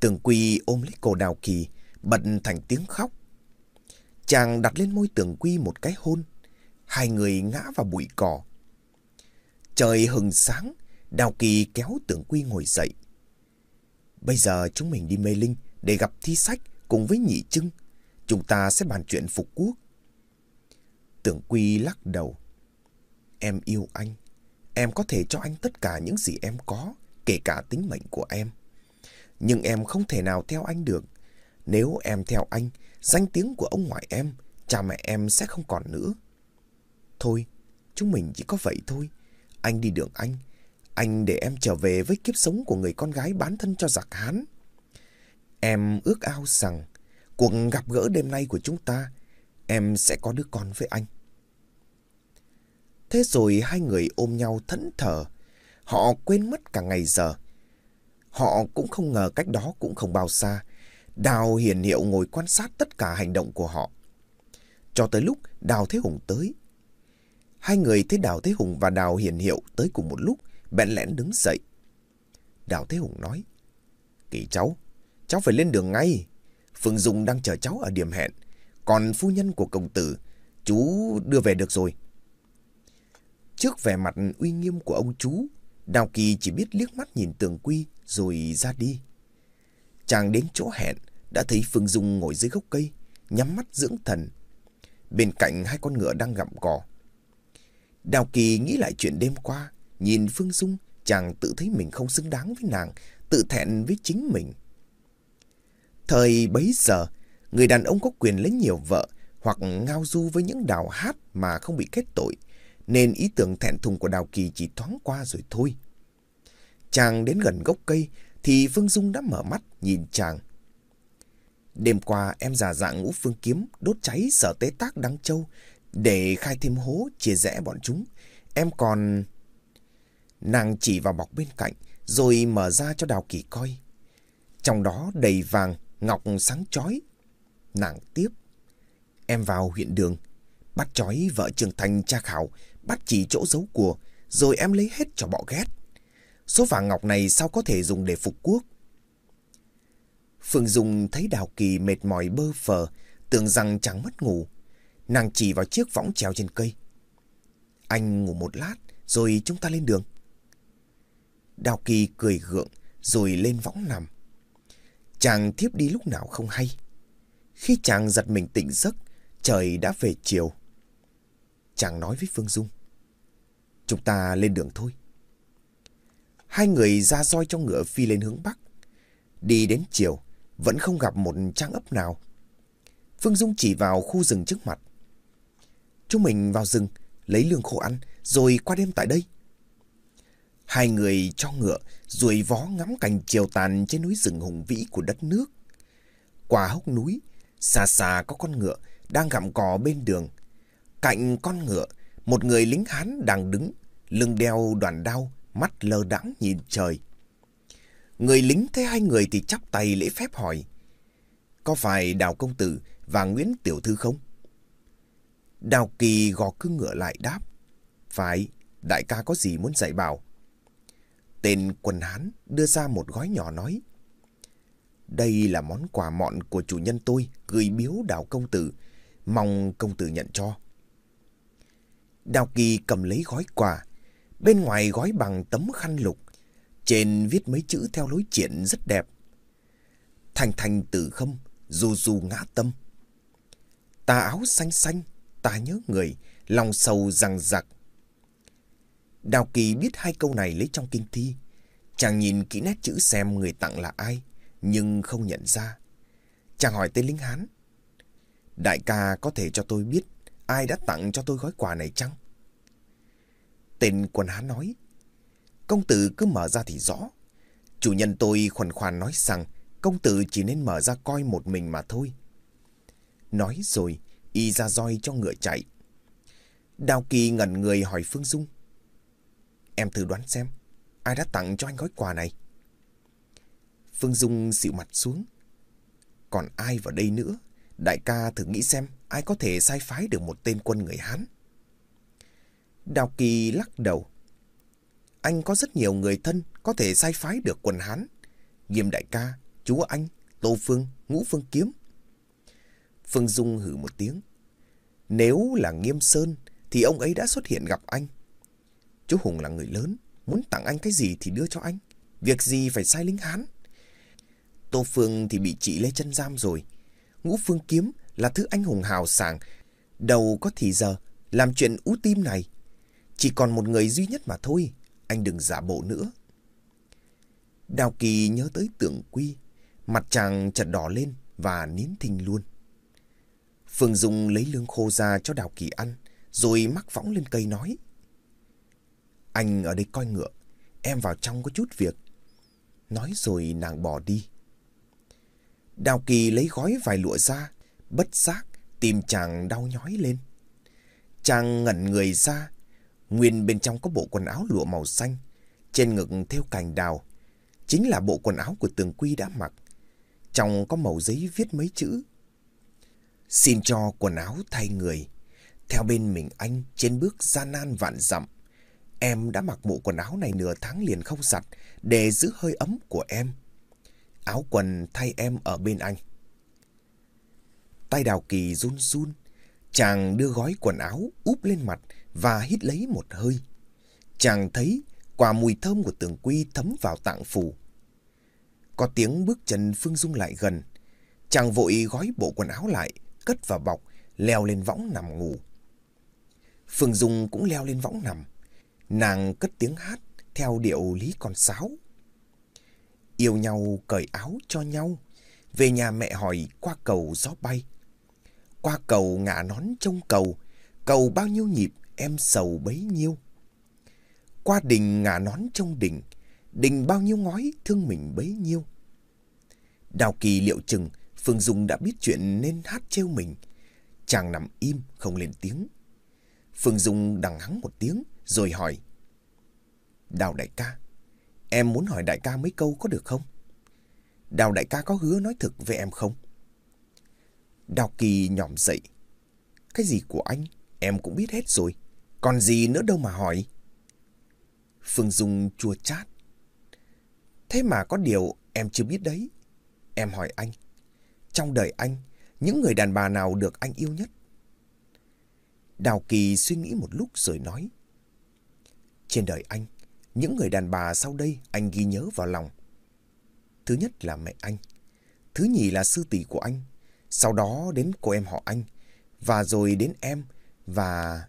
Tưởng Quy ôm lấy cổ Đào Kỳ, bật thành tiếng khóc. Chàng đặt lên môi Tưởng Quy một cái hôn. Hai người ngã vào bụi cỏ. Trời hừng sáng, Đào Kỳ kéo Tưởng Quy ngồi dậy. Bây giờ chúng mình đi mê linh để gặp thi sách cùng với nhị trưng. Chúng ta sẽ bàn chuyện phục quốc. Tưởng Quy lắc đầu. Em yêu anh. Em có thể cho anh tất cả những gì em có, kể cả tính mệnh của em. Nhưng em không thể nào theo anh được. Nếu em theo anh, danh tiếng của ông ngoại em, cha mẹ em sẽ không còn nữa. Thôi, chúng mình chỉ có vậy thôi. Anh đi đường anh. Anh để em trở về với kiếp sống của người con gái bán thân cho giặc Hán. Em ước ao rằng cuộc gặp gỡ đêm nay của chúng ta, em sẽ có đứa con với anh. Thế rồi hai người ôm nhau thẫn thờ. Họ quên mất cả ngày giờ. Họ cũng không ngờ cách đó cũng không bao xa. Đào hiền hiệu ngồi quan sát tất cả hành động của họ. Cho tới lúc Đào Thế Hùng tới. Hai người thấy Đào Thế Hùng và Đào hiền hiệu tới cùng một lúc, bẽn lẽn đứng dậy. Đào Thế Hùng nói, Kỳ cháu, cháu phải lên đường ngay. Phương Dung đang chờ cháu ở điểm hẹn. Còn phu nhân của công tử, chú đưa về được rồi. Trước vẻ mặt uy nghiêm của ông chú, Đào Kỳ chỉ biết liếc mắt nhìn tường quy rồi ra đi. Chàng đến chỗ hẹn, đã thấy Phương Dung ngồi dưới gốc cây, nhắm mắt dưỡng thần. Bên cạnh hai con ngựa đang gặm cỏ. Đào Kỳ nghĩ lại chuyện đêm qua, nhìn Phương Dung, chàng tự thấy mình không xứng đáng với nàng, tự thẹn với chính mình. Thời bấy giờ, người đàn ông có quyền lấy nhiều vợ hoặc ngao du với những đào hát mà không bị kết tội, nên ý tưởng thẹn thùng của Đào Kỳ chỉ thoáng qua rồi thôi. Chàng đến gần gốc cây thì Phương Dung đã mở mắt nhìn chàng. Đêm qua em giả dạng ngũ phương kiếm đốt cháy sở tế tác Đăng Châu để khai thêm hố chia rẽ bọn chúng. Em còn... Nàng chỉ vào bọc bên cạnh rồi mở ra cho Đào Kỳ coi. Trong đó đầy vàng, ngọc sáng chói. Nàng tiếp. Em vào huyện đường, bắt chói vợ Trường Thành cha khảo bắt chỉ chỗ giấu của, rồi em lấy hết cho bọ ghét. Số vàng ngọc này sao có thể dùng để phục quốc? Phương Dung thấy Đào Kỳ mệt mỏi bơ phờ, tưởng rằng chẳng mất ngủ. Nàng chỉ vào chiếc võng treo trên cây. Anh ngủ một lát, rồi chúng ta lên đường. Đào Kỳ cười gượng, rồi lên võng nằm. Chàng thiếp đi lúc nào không hay. Khi chàng giật mình tỉnh giấc, trời đã về chiều. Chàng nói với Phương Dung. Chúng ta lên đường thôi. Hai người ra roi cho ngựa phi lên hướng Bắc. Đi đến chiều, vẫn không gặp một trang ấp nào. Phương Dung chỉ vào khu rừng trước mặt. Chúng mình vào rừng, lấy lương khô ăn, rồi qua đêm tại đây. Hai người cho ngựa, rồi vó ngắm cảnh chiều tàn trên núi rừng hùng vĩ của đất nước. Qua hốc núi, xa xa có con ngựa đang gặm cỏ bên đường. Cạnh con ngựa, một người lính Hán đang đứng, lưng đeo đoàn đao, mắt lơ đãng nhìn trời. Người lính thấy hai người thì chắp tay lễ phép hỏi. Có phải Đào Công Tử và Nguyễn Tiểu Thư không? Đào Kỳ gò cưng ngựa lại đáp. Phải, đại ca có gì muốn dạy bảo? Tên quần Hán đưa ra một gói nhỏ nói. Đây là món quà mọn của chủ nhân tôi gửi biếu Đào Công Tử. Mong công tử nhận cho. Đào Kỳ cầm lấy gói quà. Bên ngoài gói bằng tấm khăn lục. Trên viết mấy chữ theo lối triển rất đẹp. Thành thành tử không dù dù ngã tâm. Tà áo xanh xanh, ta nhớ người, lòng sầu rằng giặc. Đào Kỳ biết hai câu này lấy trong kinh thi. Chàng nhìn kỹ nét chữ xem người tặng là ai, nhưng không nhận ra. Chàng hỏi tên lính Hán. Đại ca có thể cho tôi biết ai đã tặng cho tôi gói quà này chăng? Tên quần Hán nói. Công tử cứ mở ra thì rõ. Chủ nhân tôi khoan khoản nói rằng công tử chỉ nên mở ra coi một mình mà thôi. Nói rồi, y ra roi cho ngựa chạy. Đào Kỳ ngẩn người hỏi Phương Dung. Em thử đoán xem, ai đã tặng cho anh gói quà này? Phương Dung xịu mặt xuống. Còn ai vào đây nữa? Đại ca thử nghĩ xem ai có thể sai phái được một tên quân người Hán. Đào Kỳ lắc đầu. Anh có rất nhiều người thân có thể sai phái được quần Hán. Nghiêm đại ca, chú anh, Tô Phương, Ngũ Phương Kiếm. Phương Dung hử một tiếng. Nếu là Nghiêm Sơn thì ông ấy đã xuất hiện gặp anh. Chú Hùng là người lớn, muốn tặng anh cái gì thì đưa cho anh. Việc gì phải sai lính Hán. Tô Phương thì bị chị lê chân giam rồi. Ngũ Phương Kiếm là thứ anh hùng hào sảng, đầu có thì giờ làm chuyện ú tim này. Chỉ còn một người duy nhất mà thôi, anh đừng giả bộ nữa. Đào Kỳ nhớ tới tưởng quy, mặt chàng chợt đỏ lên và nín thinh luôn. Phương Dung lấy lương khô ra cho Đào Kỳ ăn, rồi mắc võng lên cây nói. Anh ở đây coi ngựa, em vào trong có chút việc. Nói rồi nàng bỏ đi. Đào Kỳ lấy gói vài lụa ra, bất giác, tìm chàng đau nhói lên. Chàng ngẩn người ra, nguyên bên trong có bộ quần áo lụa màu xanh, trên ngực theo cành đào. Chính là bộ quần áo của tường quy đã mặc. Trong có màu giấy viết mấy chữ. Xin cho quần áo thay người. Theo bên mình anh trên bước gian nan vạn dặm. Em đã mặc bộ quần áo này nửa tháng liền không giặt để giữ hơi ấm của em. Áo quần thay em ở bên anh. Tay đào kỳ run run. Chàng đưa gói quần áo úp lên mặt và hít lấy một hơi. Chàng thấy quả mùi thơm của tường quy thấm vào tạng phủ. Có tiếng bước chân Phương Dung lại gần. Chàng vội gói bộ quần áo lại, cất vào bọc, leo lên võng nằm ngủ. Phương Dung cũng leo lên võng nằm. Nàng cất tiếng hát theo điệu lý con sáo. Yêu nhau cởi áo cho nhau, về nhà mẹ hỏi qua cầu gió bay. Qua cầu ngả nón trông cầu, cầu bao nhiêu nhịp em sầu bấy nhiêu. Qua đình ngả nón trong đình, đình bao nhiêu ngói thương mình bấy nhiêu. Đào kỳ liệu chừng, Phương Dung đã biết chuyện nên hát trêu mình. Chàng nằm im, không lên tiếng. Phương Dung đằng hắng một tiếng, rồi hỏi. Đào đại ca, em muốn hỏi đại ca mấy câu có được không? Đào đại ca có hứa nói thực với em không? Đào Kỳ nhỏm dậy. Cái gì của anh, em cũng biết hết rồi. Còn gì nữa đâu mà hỏi. Phương Dung chua chát. Thế mà có điều em chưa biết đấy. Em hỏi anh. Trong đời anh, những người đàn bà nào được anh yêu nhất? Đào Kỳ suy nghĩ một lúc rồi nói. Trên đời anh, những người đàn bà sau đây anh ghi nhớ vào lòng. Thứ nhất là mẹ anh. Thứ nhì là sư tỷ của anh. Sau đó đến cô em họ anh. Và rồi đến em và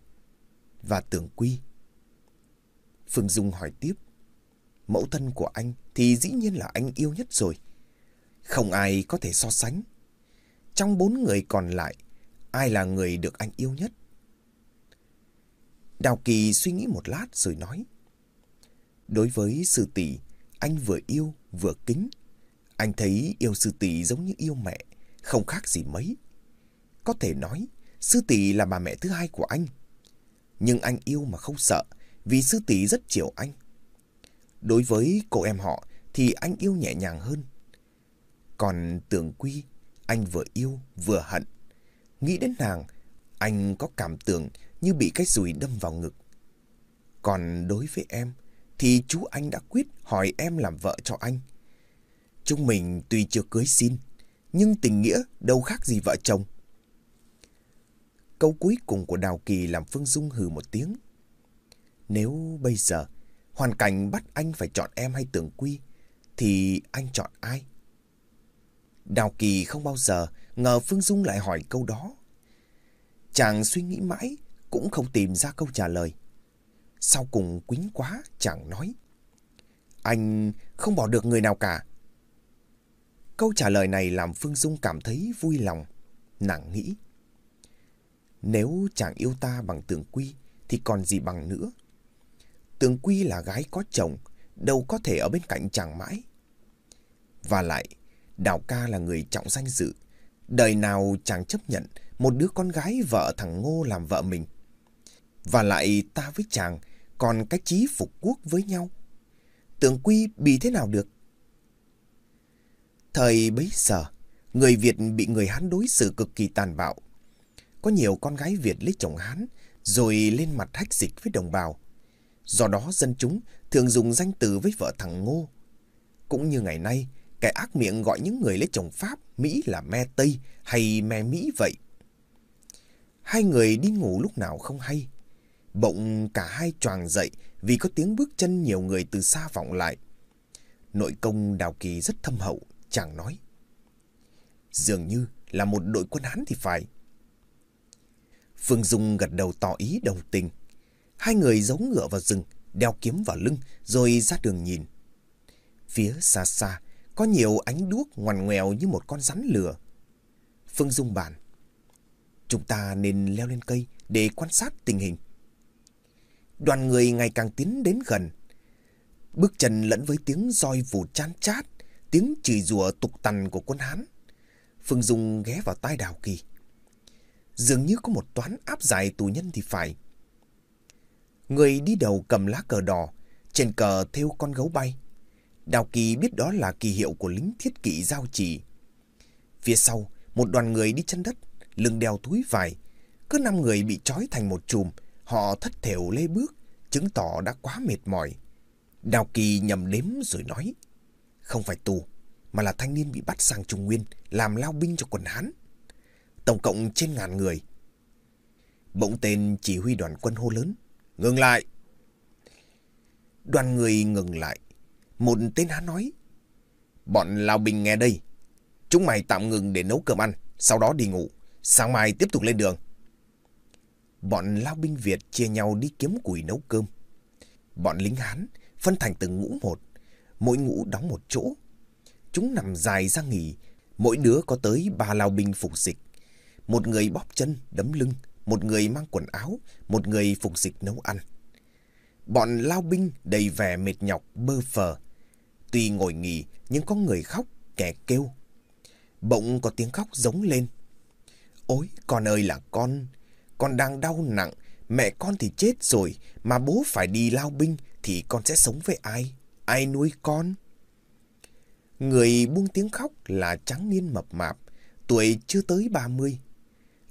và tưởng quy. Phương Dung hỏi tiếp. Mẫu thân của anh thì dĩ nhiên là anh yêu nhất rồi. Không ai có thể so sánh. Trong bốn người còn lại, ai là người được anh yêu nhất? Đào Kỳ suy nghĩ một lát rồi nói. Đối với sư tỷ, anh vừa yêu vừa kính. Anh thấy yêu sư tỷ giống như yêu mẹ, không khác gì mấy. Có thể nói, sư tỷ là bà mẹ thứ hai của anh. Nhưng anh yêu mà không sợ, vì sư tỷ rất chiều anh. Đối với cô em họ thì anh yêu nhẹ nhàng hơn. Còn tưởng quy, anh vừa yêu vừa hận. Nghĩ đến nàng, anh có cảm tưởng như bị cái rùi đâm vào ngực. Còn đối với em, thì chú anh đã quyết hỏi em làm vợ cho anh. Chúng mình tuy chưa cưới xin, nhưng tình nghĩa đâu khác gì vợ chồng. Câu cuối cùng của Đào Kỳ làm Phương Dung hừ một tiếng. Nếu bây giờ hoàn cảnh bắt anh phải chọn em hay tưởng quy, thì anh chọn ai? Đào Kỳ không bao giờ ngờ Phương Dung lại hỏi câu đó. Chàng suy nghĩ mãi, cũng không tìm ra câu trả lời. Sau cùng quính quá chẳng nói. Anh không bỏ được người nào cả. Câu trả lời này làm Phương Dung cảm thấy vui lòng. Nàng nghĩ. Nếu chàng yêu ta bằng tường quy thì còn gì bằng nữa. Tường quy là gái có chồng, đâu có thể ở bên cạnh chàng mãi. Và lại, Đào ca là người trọng danh dự. Đời nào chàng chấp nhận một đứa con gái vợ thằng Ngô làm vợ mình. Và lại ta với chàng còn cái chí phục quốc với nhau. Tường quy bị thế nào được? Thời bấy giờ, người Việt bị người Hán đối xử cực kỳ tàn bạo. Có nhiều con gái Việt lấy chồng Hán rồi lên mặt hách dịch với đồng bào. Do đó dân chúng thường dùng danh từ với vợ thằng Ngô. Cũng như ngày nay, kẻ ác miệng gọi những người lấy chồng Pháp, Mỹ là me Tây hay me Mỹ vậy. Hai người đi ngủ lúc nào không hay. Bỗng cả hai choàng dậy vì có tiếng bước chân nhiều người từ xa vọng lại. Nội công Đào Kỳ rất thâm hậu, chàng nói. Dường như là một đội quân Hán thì phải. Phương Dung gật đầu tỏ ý đồng tình. Hai người giấu ngựa vào rừng, đeo kiếm vào lưng, rồi ra đường nhìn. Phía xa xa, có nhiều ánh đuốc ngoằn ngoèo như một con rắn lửa. Phương Dung bàn. Chúng ta nên leo lên cây để quan sát tình hình. Đoàn người ngày càng tiến đến gần. Bước chân lẫn với tiếng roi vù chan chát, tiếng chửi rủa tục tằn của quân Hán. Phương Dung ghé vào tai Đào Kỳ. Dường như có một toán áp giải tù nhân thì phải. Người đi đầu cầm lá cờ đỏ, trên cờ thêu con gấu bay. Đào Kỳ biết đó là kỳ hiệu của lính thiết kỵ giao chỉ. Phía sau, một đoàn người đi chân đất, lưng đeo túi vải. Cứ năm người bị trói thành một chùm, họ thất thểu lê bước, chứng tỏ đã quá mệt mỏi. Đào Kỳ nhầm đếm rồi nói, không phải tù, mà là thanh niên bị bắt sang Trung Nguyên làm lao binh cho quần Hán. Tổng cộng trên ngàn người. Bỗng tên chỉ huy đoàn quân hô lớn, ngừng lại. Đoàn người ngừng lại. Một tên hắn nói, bọn lào bình nghe đây, chúng mày tạm ngừng để nấu cơm ăn, sau đó đi ngủ, sáng mai tiếp tục lên đường. Bọn lao binh Việt chia nhau đi kiếm củi nấu cơm. Bọn lính Hán phân thành từng ngũ một, mỗi ngũ đóng một chỗ. Chúng nằm dài ra nghỉ, mỗi đứa có tới ba lao binh phục dịch. Một người bóp chân, đấm lưng, một người mang quần áo, một người phục dịch nấu ăn. Bọn lao binh đầy vẻ mệt nhọc, bơ phờ. Tuy ngồi nghỉ, nhưng có người khóc, kẻ kêu. Bỗng có tiếng khóc giống lên. Ôi, con ơi là con, con đang đau nặng, mẹ con thì chết rồi, mà bố phải đi lao binh thì con sẽ sống với ai? Ai nuôi con? Người buông tiếng khóc là trắng niên mập mạp, tuổi chưa tới 30.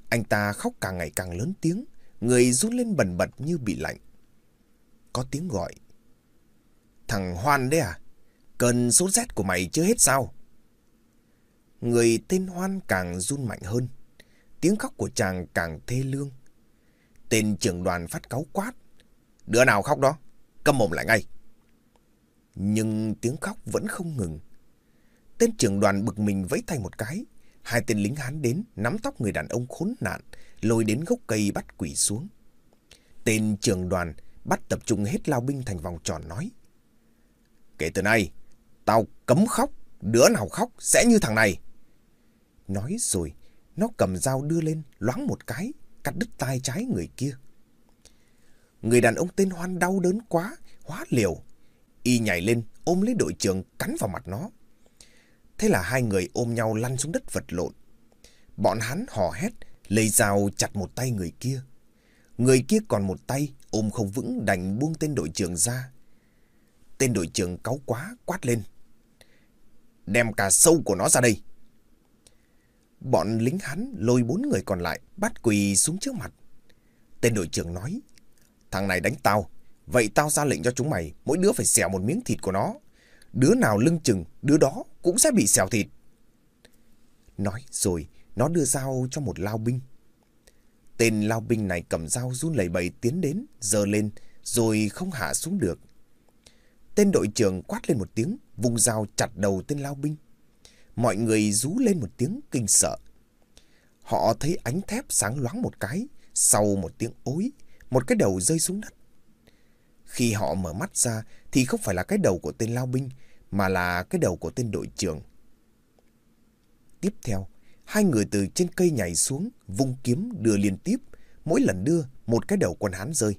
Anh ta khóc càng ngày càng lớn tiếng, người run lên bần bật như bị lạnh. Có tiếng gọi. Thằng Hoan đấy à? Cơn sốt rét của mày chưa hết sao? Người tên Hoan càng run mạnh hơn. Tiếng khóc của chàng càng thê lương. Tên trưởng đoàn phát cáu quát. Đứa nào khóc đó? Câm mồm lại ngay. Nhưng tiếng khóc vẫn không ngừng. Tên trưởng đoàn bực mình vẫy tay một cái. Hai tên lính hán đến, nắm tóc người đàn ông khốn nạn, lôi đến gốc cây bắt quỷ xuống. Tên trưởng đoàn bắt tập trung hết lao binh thành vòng tròn nói. Kể từ nay, tao cấm khóc, đứa nào khóc sẽ như thằng này. Nói rồi, nó cầm dao đưa lên, loáng một cái, cắt đứt tai trái người kia. Người đàn ông tên Hoan đau đớn quá, hóa liều. Y nhảy lên, ôm lấy đội trưởng, cắn vào mặt nó. Thế là hai người ôm nhau lăn xuống đất vật lộn. Bọn hắn hò hét, lấy dao chặt một tay người kia. Người kia còn một tay, ôm không vững đành buông tên đội trưởng ra. Tên đội trưởng cáu quá, quát lên. Đem cả sâu của nó ra đây. Bọn lính hắn lôi bốn người còn lại bắt quỳ xuống trước mặt. Tên đội trưởng nói, thằng này đánh tao, vậy tao ra lệnh cho chúng mày, mỗi đứa phải xẻ một miếng thịt của nó. Đứa nào lưng chừng, đứa đó cũng sẽ bị xẻo thịt. Nói rồi, nó đưa dao cho một lao binh. Tên lao binh này cầm dao run lẩy bẩy tiến đến, giơ lên, rồi không hạ xuống được. Tên đội trưởng quát lên một tiếng, vùng dao chặt đầu tên lao binh. Mọi người rú lên một tiếng kinh sợ. Họ thấy ánh thép sáng loáng một cái, sau một tiếng ối, một cái đầu rơi xuống đất. Khi họ mở mắt ra thì không phải là cái đầu của tên lao binh, mà là cái đầu của tên đội trưởng. Tiếp theo, hai người từ trên cây nhảy xuống, vung kiếm đưa liên tiếp, mỗi lần đưa một cái đầu quân Hán rơi.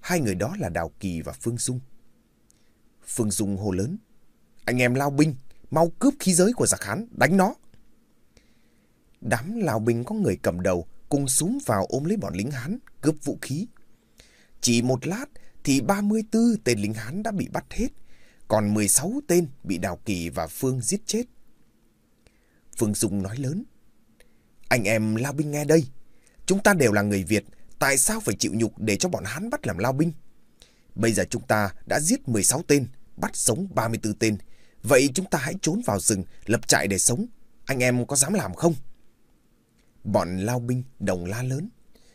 Hai người đó là Đào Kỳ và Phương Dung. Phương Dung hô lớn. Anh em lao binh, mau cướp khí giới của giặc Hán, đánh nó. Đám lao binh có người cầm đầu, cùng súng vào ôm lấy bọn lính Hán, cướp vũ khí. Chỉ một lát thì 34 tên lính Hán đã bị bắt hết, còn 16 tên bị Đào Kỳ và Phương giết chết. Phương Dung nói lớn. Anh em lao binh nghe đây, chúng ta đều là người Việt, tại sao phải chịu nhục để cho bọn Hán bắt làm lao binh? Bây giờ chúng ta đã giết 16 tên, bắt sống 34 tên. Vậy chúng ta hãy trốn vào rừng, lập trại để sống. Anh em có dám làm không? Bọn lao binh đồng la lớn.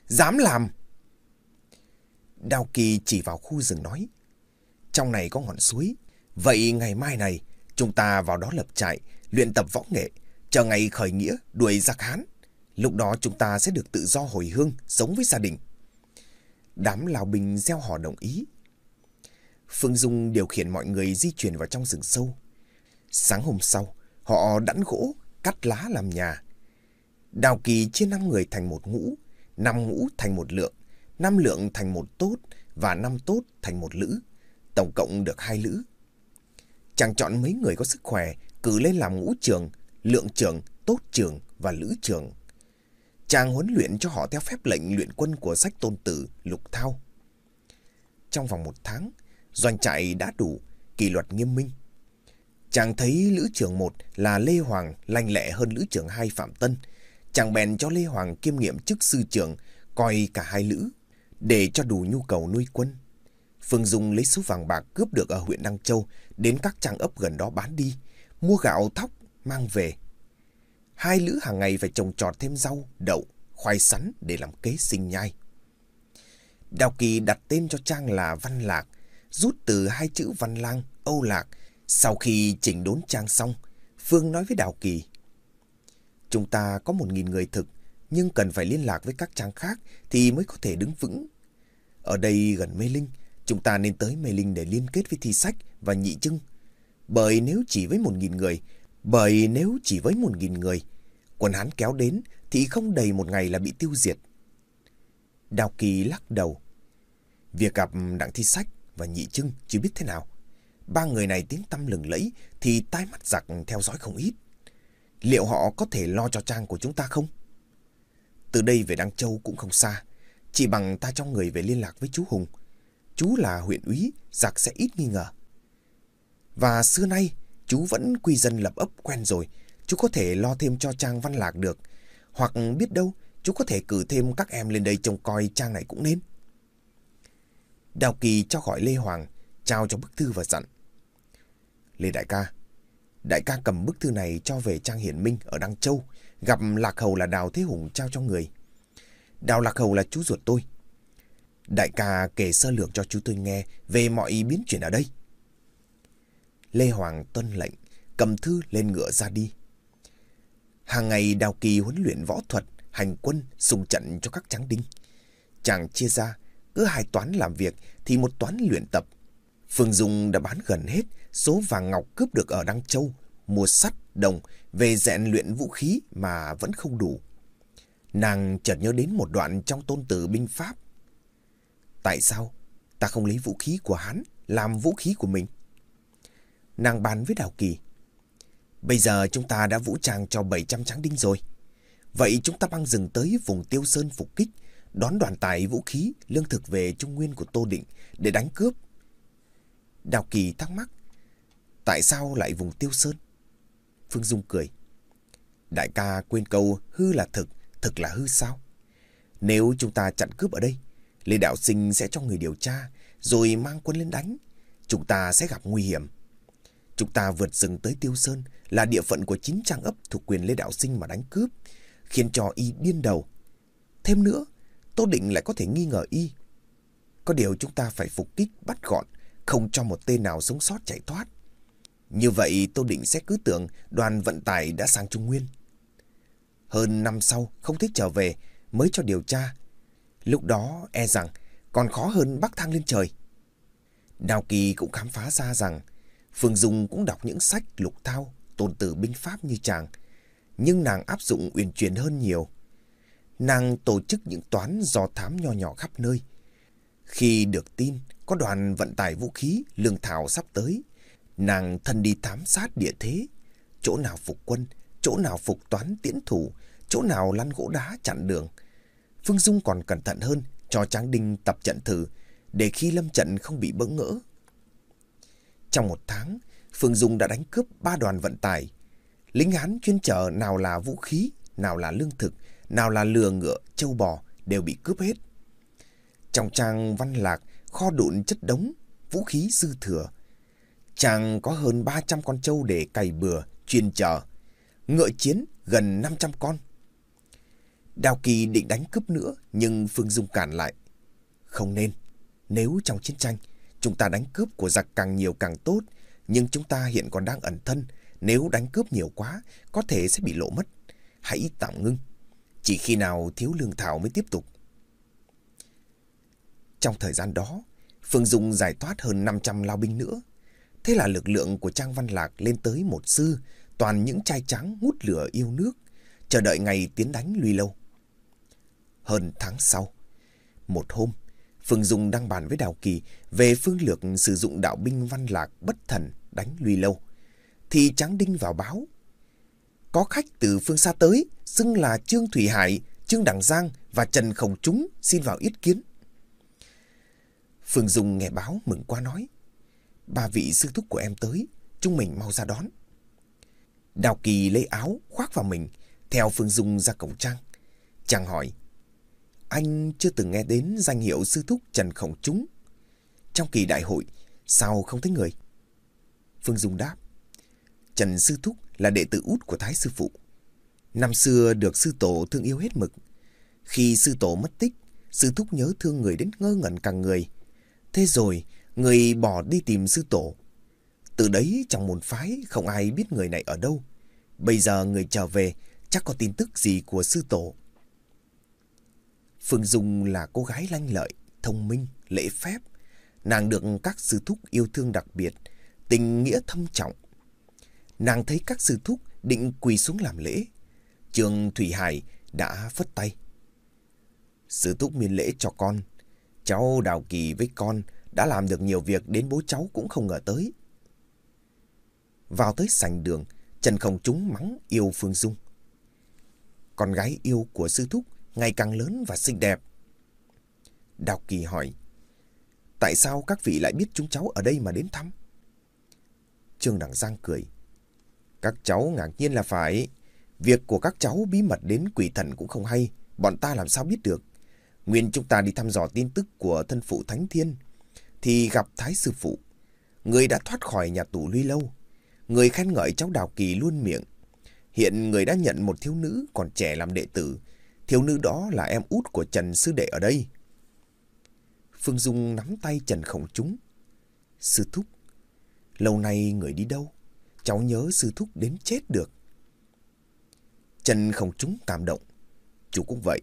Dám làm! Đào Kỳ chỉ vào khu rừng nói. Trong này có ngọn suối. Vậy ngày mai này, chúng ta vào đó lập trại, luyện tập võ nghệ, chờ ngày khởi nghĩa, đuổi giặc Hán. Lúc đó chúng ta sẽ được tự do hồi hương, sống với gia đình. Đám lào bình gieo hò đồng ý. Phương Dung điều khiển mọi người di chuyển vào trong rừng sâu. Sáng hôm sau, họ đẵn gỗ, cắt lá làm nhà. Đào Kỳ chia năm người thành một ngũ, năm ngũ thành một lượng, năm lượng thành một tốt và năm tốt thành một lữ. Tổng cộng được hai lữ. Chàng chọn mấy người có sức khỏe, cử lên làm ngũ trường, lượng trường, tốt trường và lữ trường. Chàng huấn luyện cho họ theo phép lệnh luyện quân của sách tôn tử Lục Thao. Trong vòng một tháng, doanh trại đã đủ, kỷ luật nghiêm minh. Chàng thấy lữ trưởng một là Lê Hoàng lanh lẹ hơn lữ trưởng hai Phạm Tân. Chàng bèn cho Lê Hoàng kiêm nhiệm chức sư trưởng, coi cả hai lữ, để cho đủ nhu cầu nuôi quân. Phương Dung lấy số vàng bạc cướp được ở huyện Đăng Châu đến các trang ấp gần đó bán đi, mua gạo thóc mang về. Hai lữ hàng ngày phải trồng trọt thêm rau, đậu, khoai sắn để làm kế sinh nhai. Đào Kỳ đặt tên cho Trang là Văn Lạc, rút từ hai chữ Văn Lang, Âu Lạc. Sau khi chỉnh đốn Trang xong, Phương nói với Đào Kỳ. Chúng ta có một nghìn người thực, nhưng cần phải liên lạc với các trang khác thì mới có thể đứng vững. Ở đây gần Mê Linh, chúng ta nên tới Mê Linh để liên kết với Thi Sách và Nhị Trưng. Bởi nếu chỉ với một nghìn người, bởi nếu chỉ với một nghìn người, quân Hán kéo đến thì không đầy một ngày là bị tiêu diệt. Đào Kỳ lắc đầu. Việc gặp Đặng Thi Sách và Nhị Trưng chưa biết thế nào. Ba người này tiếng tâm lừng lẫy thì tai mắt giặc theo dõi không ít. Liệu họ có thể lo cho trang của chúng ta không? Từ đây về Đăng Châu cũng không xa. Chỉ bằng ta cho người về liên lạc với chú Hùng. Chú là huyện úy, giặc sẽ ít nghi ngờ. Và xưa nay, chú vẫn quy dân lập ấp quen rồi. Chú có thể lo thêm cho Trang Văn Lạc được. Hoặc biết đâu, chú có thể cử thêm các em lên đây trông coi Trang này cũng nên. Đào Kỳ cho gọi Lê Hoàng, trao cho bức thư và dặn. Lê Đại ca, Đại ca cầm bức thư này cho về Trang Hiển Minh ở Đăng Châu, gặp Lạc Hầu là Đào Thế Hùng trao cho người. Đào Lạc Hầu là chú ruột tôi. Đại ca kể sơ lược cho chú tôi nghe về mọi biến chuyển ở đây. Lê Hoàng tuân lệnh, cầm thư lên ngựa ra đi. Hàng ngày Đào Kỳ huấn luyện võ thuật, hành quân, sùng trận cho các tráng đinh. Chàng chia ra, cứ hai toán làm việc thì một toán luyện tập. Phương Dung đã bán gần hết số vàng ngọc cướp được ở Đăng Châu, mua sắt, đồng về rèn luyện vũ khí mà vẫn không đủ. Nàng chợt nhớ đến một đoạn trong tôn tử binh Pháp. Tại sao ta không lấy vũ khí của hắn làm vũ khí của mình? Nàng bàn với Đào Kỳ. Bây giờ chúng ta đã vũ trang cho 700 tráng đinh rồi. Vậy chúng ta băng rừng tới vùng Tiêu Sơn phục kích, đón đoàn tải vũ khí, lương thực về Trung Nguyên của Tô Định để đánh cướp. Đào Kỳ thắc mắc, tại sao lại vùng Tiêu Sơn? Phương Dung cười. Đại ca quên câu hư là thực, thực là hư sao? Nếu chúng ta chặn cướp ở đây, Lê Đạo Sinh sẽ cho người điều tra, rồi mang quân lên đánh. Chúng ta sẽ gặp nguy hiểm. Chúng ta vượt rừng tới Tiêu Sơn là địa phận của chín trang ấp thuộc quyền Lê Đạo Sinh mà đánh cướp, khiến cho y điên đầu. Thêm nữa, Tô Định lại có thể nghi ngờ y. Có điều chúng ta phải phục kích bắt gọn, không cho một tên nào sống sót chạy thoát. Như vậy Tô Định sẽ cứ tưởng đoàn vận tải đã sang Trung Nguyên. Hơn năm sau không thích trở về mới cho điều tra. Lúc đó e rằng còn khó hơn bắc thang lên trời. Đào Kỳ cũng khám phá ra rằng Phương Dung cũng đọc những sách lục thao, tôn tử binh pháp như chàng. Nhưng nàng áp dụng uyển chuyển hơn nhiều. Nàng tổ chức những toán do thám nho nhỏ khắp nơi. Khi được tin có đoàn vận tải vũ khí, lương thảo sắp tới, nàng thân đi thám sát địa thế. Chỗ nào phục quân, chỗ nào phục toán tiễn thủ, chỗ nào lăn gỗ đá chặn đường. Phương Dung còn cẩn thận hơn cho Tráng Đinh tập trận thử để khi lâm trận không bị bỡ ngỡ. Trong một tháng, Phương Dung đã đánh cướp ba đoàn vận tải. Lính Hán chuyên chở nào là vũ khí, nào là lương thực, nào là lừa ngựa, châu bò đều bị cướp hết. Trong trang văn lạc, kho đụn chất đống, vũ khí dư thừa. Chàng có hơn 300 con trâu để cày bừa, chuyên chở. Ngựa chiến gần 500 con. Đào Kỳ định đánh cướp nữa, nhưng Phương Dung cản lại. Không nên. Nếu trong chiến tranh, chúng ta đánh cướp của giặc càng nhiều càng tốt, nhưng chúng ta hiện còn đang ẩn thân. Nếu đánh cướp nhiều quá, có thể sẽ bị lộ mất. Hãy tạm ngưng. Chỉ khi nào thiếu lương thảo mới tiếp tục. Trong thời gian đó, Phương Dung giải thoát hơn 500 lao binh nữa. Thế là lực lượng của Trang Văn Lạc lên tới một sư, toàn những trai trắng ngút lửa yêu nước, chờ đợi ngày tiến đánh Luy Lâu. Hơn tháng sau, một hôm, Phương Dung đang bàn với Đào Kỳ về phương lược sử dụng đạo binh Văn Lạc bất thần đánh Luy Lâu. Thì Tráng Đinh vào báo. Có khách từ phương xa tới, xưng là Trương Thủy Hải, Trương Đằng Giang và Trần Khổng Trúng xin vào yết kiến. Phương Dung nghe báo mừng quá nói. Ba vị sư thúc của em tới, chúng mình mau ra đón. Đào Kỳ lấy áo khoác vào mình, theo Phương Dung ra cổng trang. Chàng hỏi, anh chưa từng nghe đến danh hiệu sư thúc Trần Khổng Trúng. Trong kỳ đại hội, sao không thấy người? Phương Dung đáp, Trần Sư Thúc là đệ tử út của Thái Sư Phụ. Năm xưa được sư tổ thương yêu hết mực. Khi sư tổ mất tích, sư thúc nhớ thương người đến ngơ ngẩn cả người. Thế rồi, người bỏ đi tìm sư tổ. Từ đấy trong môn phái không ai biết người này ở đâu. Bây giờ người trở về, chắc có tin tức gì của sư tổ. Phương Dung là cô gái lanh lợi, thông minh, lễ phép. Nàng được các sư thúc yêu thương đặc biệt, tình nghĩa thâm trọng. Nàng thấy các sư thúc định quỳ xuống làm lễ. Trường Thủy Hải đã phất tay. Sư thúc miên lễ cho con. Cháu Đào Kỳ với con đã làm được nhiều việc đến bố cháu cũng không ngờ tới. Vào tới sành đường, Trần Không Chúng mắng yêu Phương Dung. Con gái yêu của sư thúc ngày càng lớn và xinh đẹp. Đào Kỳ hỏi, tại sao các vị lại biết chúng cháu ở đây mà đến thăm? Trương Đằng Giang cười, các cháu ngạc nhiên là phải. Việc của các cháu bí mật đến quỷ thần cũng không hay, bọn ta làm sao biết được. Nguyên chúng ta đi thăm dò tin tức của thân phụ Thánh Thiên, thì gặp Thái Sư Phụ. Người đã thoát khỏi nhà tù lui Lâu. Người khen ngợi cháu Đào Kỳ luôn miệng. Hiện người đã nhận một thiếu nữ còn trẻ làm đệ tử, Thiếu nữ đó là em út của Trần Sư Đệ ở đây. Phương Dung nắm tay Trần Khổng Trúng. Sư Thúc, lâu nay người đi đâu? Cháu nhớ Sư Thúc đến chết được. Trần Khổng Trúng cảm động. Chú cũng vậy.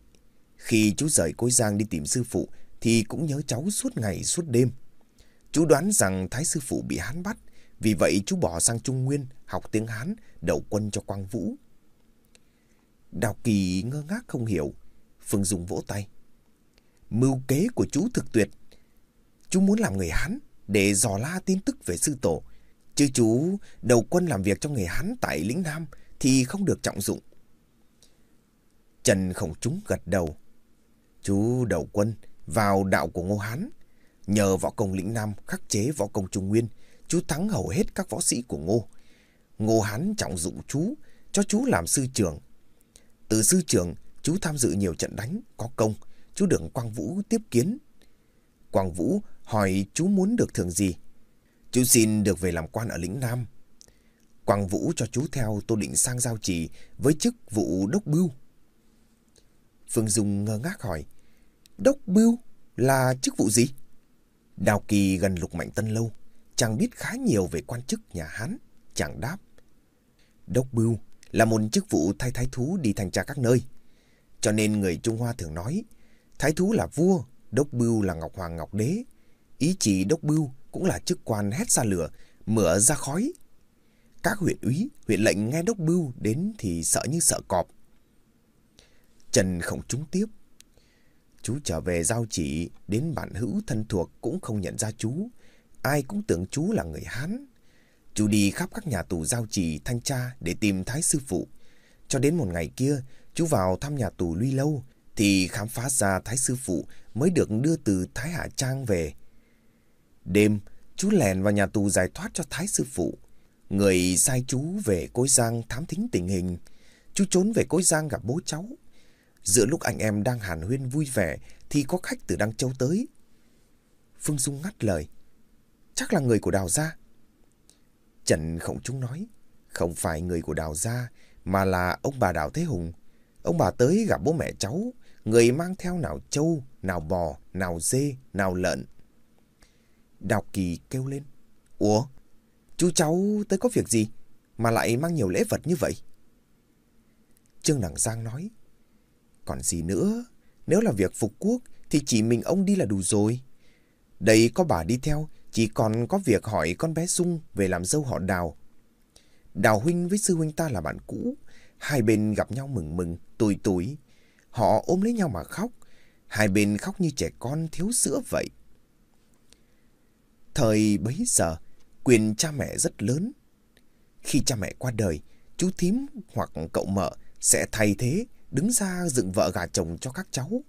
Khi chú rời Cối Giang đi tìm sư phụ thì cũng nhớ cháu suốt ngày suốt đêm. Chú đoán rằng Thái sư phụ bị Hán bắt, vì vậy chú bỏ sang Trung Nguyên học tiếng Hán đầu quân cho Quang Vũ. Đào Kỳ ngơ ngác không hiểu. Phương Dung vỗ tay. Mưu kế của chú thực tuyệt. Chú muốn làm người Hán để dò la tin tức về sư tổ. Chứ chú đầu quân làm việc cho người Hán tại lĩnh Nam thì không được trọng dụng. Trần Khổng Trúng gật đầu. Chú đầu quân vào đạo của Ngô Hán. Nhờ võ công lĩnh Nam khắc chế võ công Trung Nguyên, chú thắng hầu hết các võ sĩ của Ngô. Ngô Hán trọng dụng chú, cho chú làm sư trưởng từ sư trưởng, chú tham dự nhiều trận đánh, có công. Chú được Quang Vũ tiếp kiến. Quang Vũ hỏi chú muốn được thưởng gì. Chú xin được về làm quan ở lĩnh Nam. Quang Vũ cho chú theo Tô Định sang giao trì với chức vụ đốc bưu. Phương Dung ngơ ngác hỏi, đốc bưu là chức vụ gì? Đào Kỳ gần lục mạnh tân lâu, chàng biết khá nhiều về quan chức nhà Hán, chàng đáp. Đốc bưu là một chức vụ thay thái thú đi thanh tra các nơi. Cho nên người Trung Hoa thường nói, Thái thú là vua, đốc bưu là Ngọc Hoàng Ngọc Đế. Ý chỉ đốc bưu cũng là chức quan hét ra lửa, mửa ra khói. Các huyện úy, huyện lệnh nghe đốc bưu đến thì sợ như sợ cọp. Trần không trúng tiếp. Chú trở về giao chỉ, đến bạn hữu thân thuộc cũng không nhận ra chú. Ai cũng tưởng chú là người Hán. Chú đi khắp các nhà tù giao chỉ thanh tra để tìm Thái Sư Phụ. Cho đến một ngày kia, chú vào thăm nhà tù Luy Lâu, thì khám phá ra Thái Sư Phụ mới được đưa từ Thái Hạ Trang về. Đêm, chú lèn vào nhà tù giải thoát cho Thái Sư Phụ. Người sai chú về Cối Giang thám thính tình hình. Chú trốn về Cối Giang gặp bố cháu. Giữa lúc anh em đang hàn huyên vui vẻ thì có khách từ Đăng Châu tới. Phương Dung ngắt lời. Chắc là người của Đào Gia. Trần Khổng Trung nói. Không phải người của Đào Gia mà là ông bà Đào Thế Hùng. Ông bà tới gặp bố mẹ cháu người mang theo nào trâu, nào bò, nào dê, nào lợn. Đào Kỳ kêu lên. Ủa, chú cháu tới có việc gì mà lại mang nhiều lễ vật như vậy? Trương Đằng Giang nói. Còn gì nữa, nếu là việc phục quốc thì chỉ mình ông đi là đủ rồi. Đây có bà đi theo, chỉ còn có việc hỏi con bé Dung về làm dâu họ Đào. Đào huynh với sư huynh ta là bạn cũ, hai bên gặp nhau mừng mừng, tủi tủi. Họ ôm lấy nhau mà khóc. Hai bên khóc như trẻ con thiếu sữa vậy. Thời bấy giờ, quyền cha mẹ rất lớn. Khi cha mẹ qua đời, chú thím hoặc cậu mợ sẽ thay thế đứng ra dựng vợ gà chồng cho các cháu.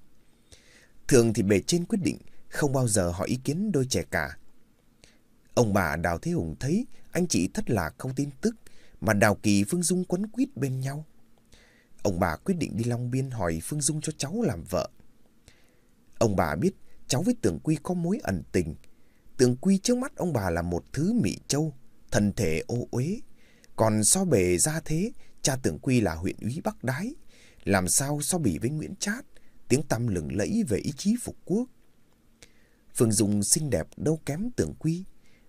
Thường thì bề trên quyết định không bao giờ hỏi ý kiến đôi trẻ cả. Ông bà Đào Thế Hùng thấy anh chị thất lạc không tin tức mà Đào Kỳ Phương Dung quấn quýt bên nhau. Ông bà quyết định đi Long Biên hỏi Phương Dung cho cháu làm vợ. Ông bà biết cháu với Tường Quy có mối ẩn tình. Tường Quy trước mắt ông bà là một thứ mị châu, thân thể ô uế. Còn so bề ra thế, cha Tường Quy là huyện úy Bắc Đái. Làm sao so bì với Nguyễn Trát, tiếng tăm lừng lẫy về ý chí phục quốc. Phương Dung xinh đẹp đâu kém tưởng Quy.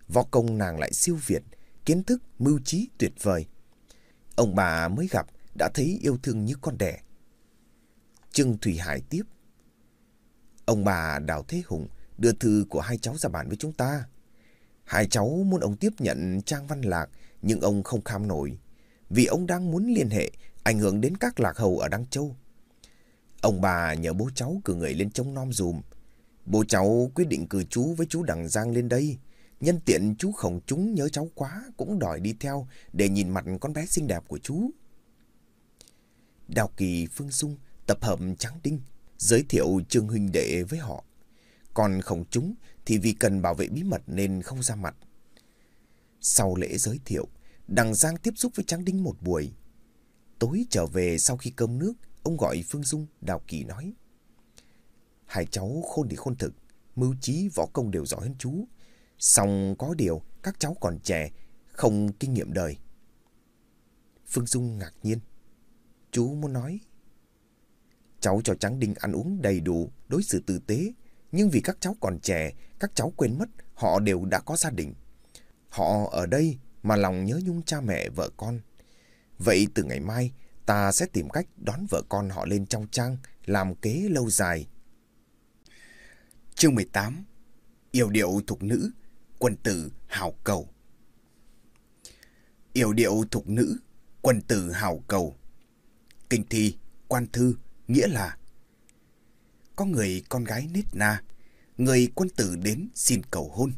Võ công nàng lại siêu việt, kiến thức, mưu trí tuyệt vời. Ông bà mới gặp đã thấy yêu thương như con đẻ. Trương Thủy Hải tiếp. Ông bà Đào Thế Hùng đưa thư của hai cháu ra bàn với chúng ta. Hai cháu muốn ông tiếp nhận Trang Văn Lạc, nhưng ông không kham nổi. Vì ông đang muốn liên hệ, ảnh hưởng đến các lạc hầu ở Đăng Châu. Ông bà nhờ bố cháu cử người lên trông nom dùm. Bố cháu quyết định cử chú với chú Đằng Giang lên đây. Nhân tiện chú khổng chúng nhớ cháu quá, cũng đòi đi theo để nhìn mặt con bé xinh đẹp của chú. Đào Kỳ Phương Dung tập hợp Tráng Đinh, giới thiệu Trương Huynh Đệ với họ. Còn Khổng chúng thì vì cần bảo vệ bí mật nên không ra mặt. Sau lễ giới thiệu, Đằng Giang tiếp xúc với Tráng Đinh một buổi. Tối trở về sau khi cơm nước, ông gọi Phương Dung, Đào Kỳ nói. Hai cháu khôn thì khôn thực, mưu trí võ công đều giỏi hơn chú. Xong có điều, các cháu còn trẻ, không kinh nghiệm đời. Phương Dung ngạc nhiên. Chú muốn nói. Cháu cho Tráng Đinh ăn uống đầy đủ, đối xử tử tế. Nhưng vì các cháu còn trẻ, các cháu quên mất họ đều đã có gia đình. Họ ở đây mà lòng nhớ nhung cha mẹ, vợ con. Vậy từ ngày mai, ta sẽ tìm cách đón vợ con họ lên trong trang, làm kế lâu dài. Chương 18 yêu điệu thục nữ, quân tử hào cầu yêu điệu thục nữ, quân tử hào cầu Kinh thi, quan thư, nghĩa là Có người con gái nết na, người quân tử đến xin cầu hôn.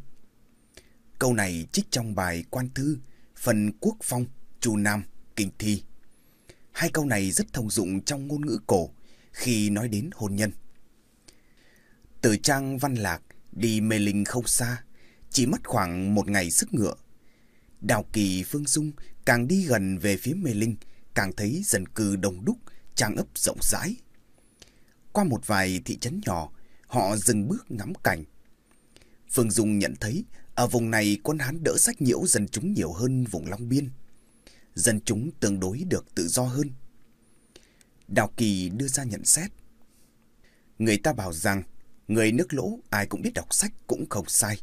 Câu này trích trong bài quan thư, phần quốc phong, chu nam, kinh thi. Hai câu này rất thông dụng trong ngôn ngữ cổ khi nói đến hôn nhân. Từ trang văn lạc đi mê linh không xa, chỉ mất khoảng một ngày sức ngựa. Đào Kỳ Phương Dung càng đi gần về phía mê linh, càng thấy dân cư đông đúc, trang ấp rộng rãi. Qua một vài thị trấn nhỏ, họ dừng bước ngắm cảnh. Phương Dung nhận thấy ở vùng này quân Hán đỡ sách nhiễu dân chúng nhiều hơn vùng Long Biên. Dân chúng tương đối được tự do hơn. Đào Kỳ đưa ra nhận xét. Người ta bảo rằng người nước lỗ ai cũng biết đọc sách cũng không sai.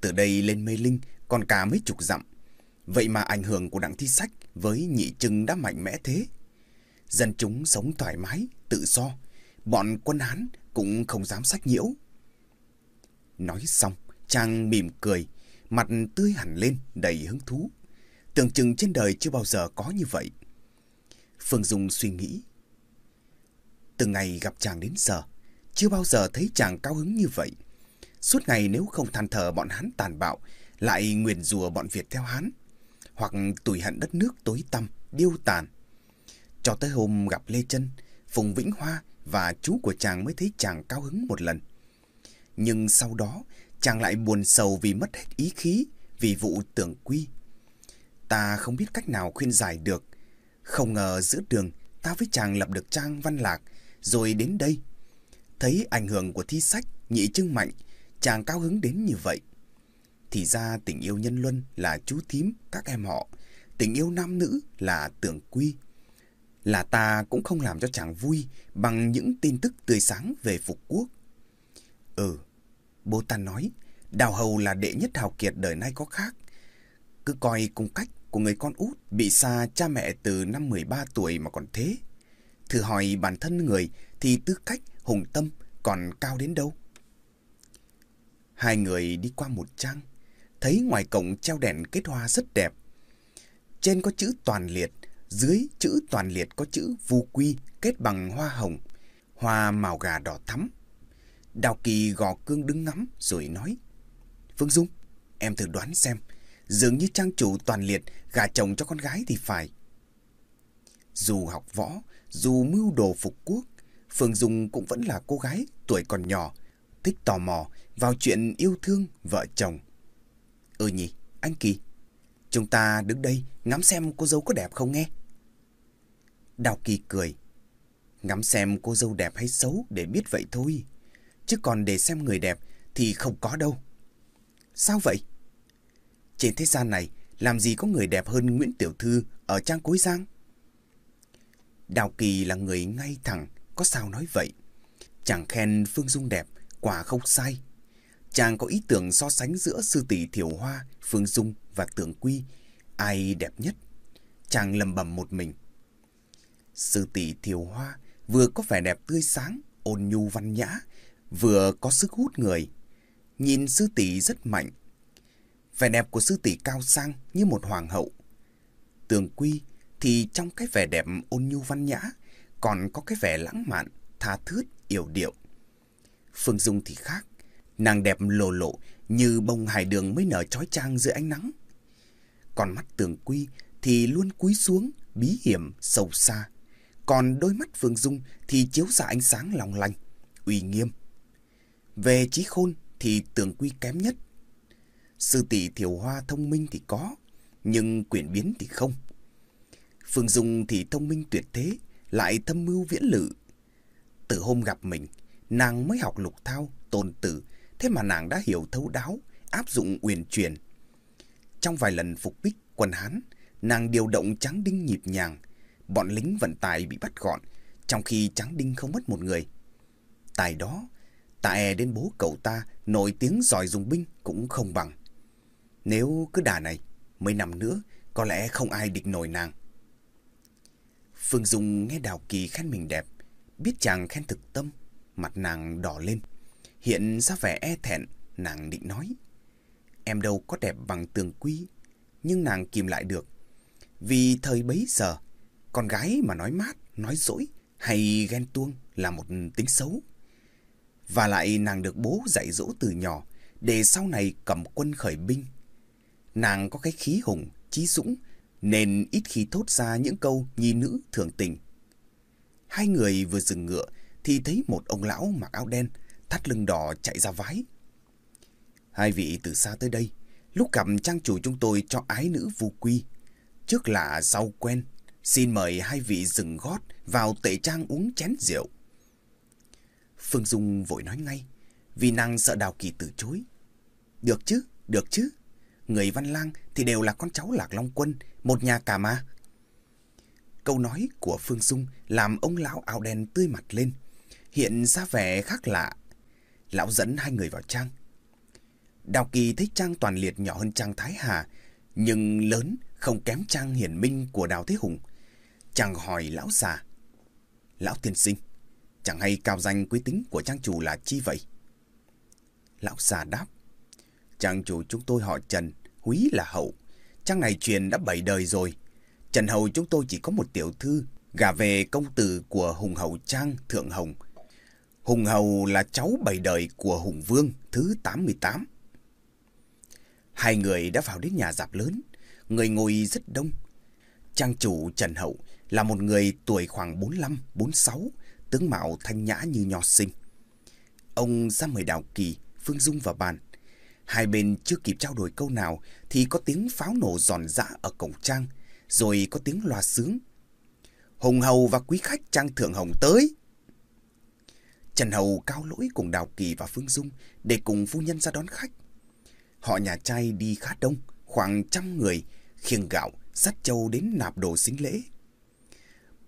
Từ đây lên Mê Linh còn cả mấy chục dặm. Vậy mà ảnh hưởng của đặng thi sách với nhị trưng đã mạnh mẽ thế. Dân chúng sống thoải mái, tự do. Bọn quân Hán cũng không dám sách nhiễu. Nói xong, chàng mỉm cười, mặt tươi hẳn lên, đầy hứng thú. Tưởng chừng trên đời chưa bao giờ có như vậy. Phương Dung suy nghĩ. Từ ngày gặp chàng đến giờ, chưa bao giờ thấy chàng cao hứng như vậy. Suốt ngày nếu không than thở bọn hắn tàn bạo, lại nguyền rùa bọn Việt theo hắn, hoặc tủi hận đất nước tối tăm, điêu tàn. Cho tới hôm gặp Lê Trân, Phùng Vĩnh Hoa và chú của chàng mới thấy chàng cao hứng một lần. Nhưng sau đó, chàng lại buồn sầu vì mất hết ý khí, vì vụ tưởng quy. Ta không biết cách nào khuyên giải được. Không ngờ giữa đường, ta với chàng lập được trang văn lạc, rồi đến đây. Thấy ảnh hưởng của thi sách, nhị trưng mạnh, chàng cao hứng đến như vậy. Thì ra tình yêu nhân luân là chú thím, các em họ. Tình yêu nam nữ là tưởng quy. Là ta cũng không làm cho chàng vui bằng những tin tức tươi sáng về phục quốc. Ừ, bố ta nói, đào hầu là đệ nhất hào kiệt đời nay có khác. Cứ coi cung cách của người con út bị xa cha mẹ từ năm 13 tuổi mà còn thế. Thử hỏi bản thân người thì tư cách hùng tâm còn cao đến đâu. Hai người đi qua một trang, thấy ngoài cổng treo đèn kết hoa rất đẹp. Trên có chữ toàn liệt, dưới chữ toàn liệt có chữ vu quy kết bằng hoa hồng, hoa màu gà đỏ thắm. Đào Kỳ gò cương đứng ngắm rồi nói. Phương Dung, em thử đoán xem, dường như trang chủ toàn liệt gà chồng cho con gái thì phải. Dù học võ, dù mưu đồ phục quốc, Phương Dung cũng vẫn là cô gái tuổi còn nhỏ, thích tò mò vào chuyện yêu thương vợ chồng. Ừ nhỉ, anh Kỳ, chúng ta đứng đây ngắm xem cô dâu có đẹp không nghe. Đào Kỳ cười. Ngắm xem cô dâu đẹp hay xấu để biết vậy thôi. Chứ còn để xem người đẹp thì không có đâu. Sao vậy? Trên thế gian này làm gì có người đẹp hơn Nguyễn Tiểu Thư ở trang cối giang? Đào Kỳ là người ngay thẳng, có sao nói vậy. Chàng khen Phương Dung đẹp, quả không sai. Chàng có ý tưởng so sánh giữa sư tỷ Thiểu Hoa, Phương Dung và Tưởng Quy. Ai đẹp nhất? Chàng lầm bầm một mình. Sư tỷ Thiểu Hoa vừa có vẻ đẹp tươi sáng, ôn nhu văn nhã, vừa có sức hút người. Nhìn sư tỷ rất mạnh. Vẻ đẹp của sư tỷ cao sang như một hoàng hậu. Tường Quy thì trong cái vẻ đẹp ôn nhu văn nhã còn có cái vẻ lãng mạn, tha thướt, yểu điệu. Phương Dung thì khác, nàng đẹp lồ lộ như bông hải đường mới nở trói trang dưới ánh nắng. Còn mắt Tường Quy thì luôn cúi xuống, bí hiểm, sâu xa. Còn đôi mắt Phương Dung thì chiếu ra ánh sáng long lanh, uy nghiêm. Về trí khôn thì Tường Quy kém nhất. Sư tỷ Thiều Hoa thông minh thì có, nhưng quyển biến thì không. Phương Dung thì thông minh tuyệt thế, lại thâm mưu viễn lự. Từ hôm gặp mình, nàng mới học lục thao, tôn tử, thế mà nàng đã hiểu thấu đáo, áp dụng uyển chuyển. Trong vài lần phục bích quân Hán, nàng điều động tráng đinh nhịp nhàng, bọn lính vận tải bị bắt gọn, trong khi tráng đinh không mất một người. tài đó, tài e đến bố cậu ta nổi tiếng giỏi dùng binh cũng không bằng. Nếu cứ đà này, mấy năm nữa, có lẽ không ai địch nổi nàng. Phương Dung nghe Đào Kỳ khen mình đẹp, biết chàng khen thực tâm, mặt nàng đỏ lên. Hiện ra vẻ e thẹn, nàng định nói. Em đâu có đẹp bằng tường quy, nhưng nàng kìm lại được. Vì thời bấy giờ, con gái mà nói mát, nói dỗi hay ghen tuông là một tính xấu. Và lại nàng được bố dạy dỗ từ nhỏ để sau này cầm quân khởi binh. Nàng có cái khí hùng, trí dũng nên ít khi thốt ra những câu nhi nữ thường tình. Hai người vừa dừng ngựa thì thấy một ông lão mặc áo đen, thắt lưng đỏ chạy ra vái. Hai vị từ xa tới đây, lúc gặp trang chủ chúng tôi cho ái nữ vu quy. Trước là sau quen, xin mời hai vị dừng gót vào tệ trang uống chén rượu. Phương Dung vội nói ngay, vì nàng sợ Đào Kỳ từ chối. Được chứ, được chứ. Người Văn Lang thì đều là con cháu Lạc Long Quân, một nhà cả mà. Câu nói của Phương Dung làm ông lão áo đen tươi mặt lên, hiện ra vẻ khác lạ. Lão dẫn hai người vào trang. Đào Kỳ thấy trang toàn liệt nhỏ hơn trang Thái Hà, nhưng lớn không kém trang hiển minh của Đào Thế Hùng. Chàng hỏi lão già. Lão tiên sinh, Chẳng hay cao danh quý tính của trang chủ là chi vậy? Lão già đáp chàng chủ chúng tôi họ Trần, Húy là hậu. Trang này truyền đã bảy đời rồi. Trần Hầu chúng tôi chỉ có một tiểu thư, gả về công tử của Hùng Hậu Trang Thượng Hồng. Hùng Hầu là cháu bảy đời của Hùng Vương thứ 88. Hai người đã vào đến nhà dạp lớn, người ngồi rất đông. Trang chủ Trần Hậu là một người tuổi khoảng 45, 46, tướng mạo thanh nhã như nho sinh. Ông ra mời Đào Kỳ, Phương Dung vào bàn. Hai bên chưa kịp trao đổi câu nào thì có tiếng pháo nổ giòn giã ở cổng trang, rồi có tiếng loa sướng. Hùng Hầu và quý khách Trang Thượng Hồng tới. Trần Hầu cao lỗi cùng Đào Kỳ và Phương Dung để cùng phu nhân ra đón khách. Họ nhà trai đi khá đông, khoảng trăm người, khiêng gạo, sắt châu đến nạp đồ xính lễ.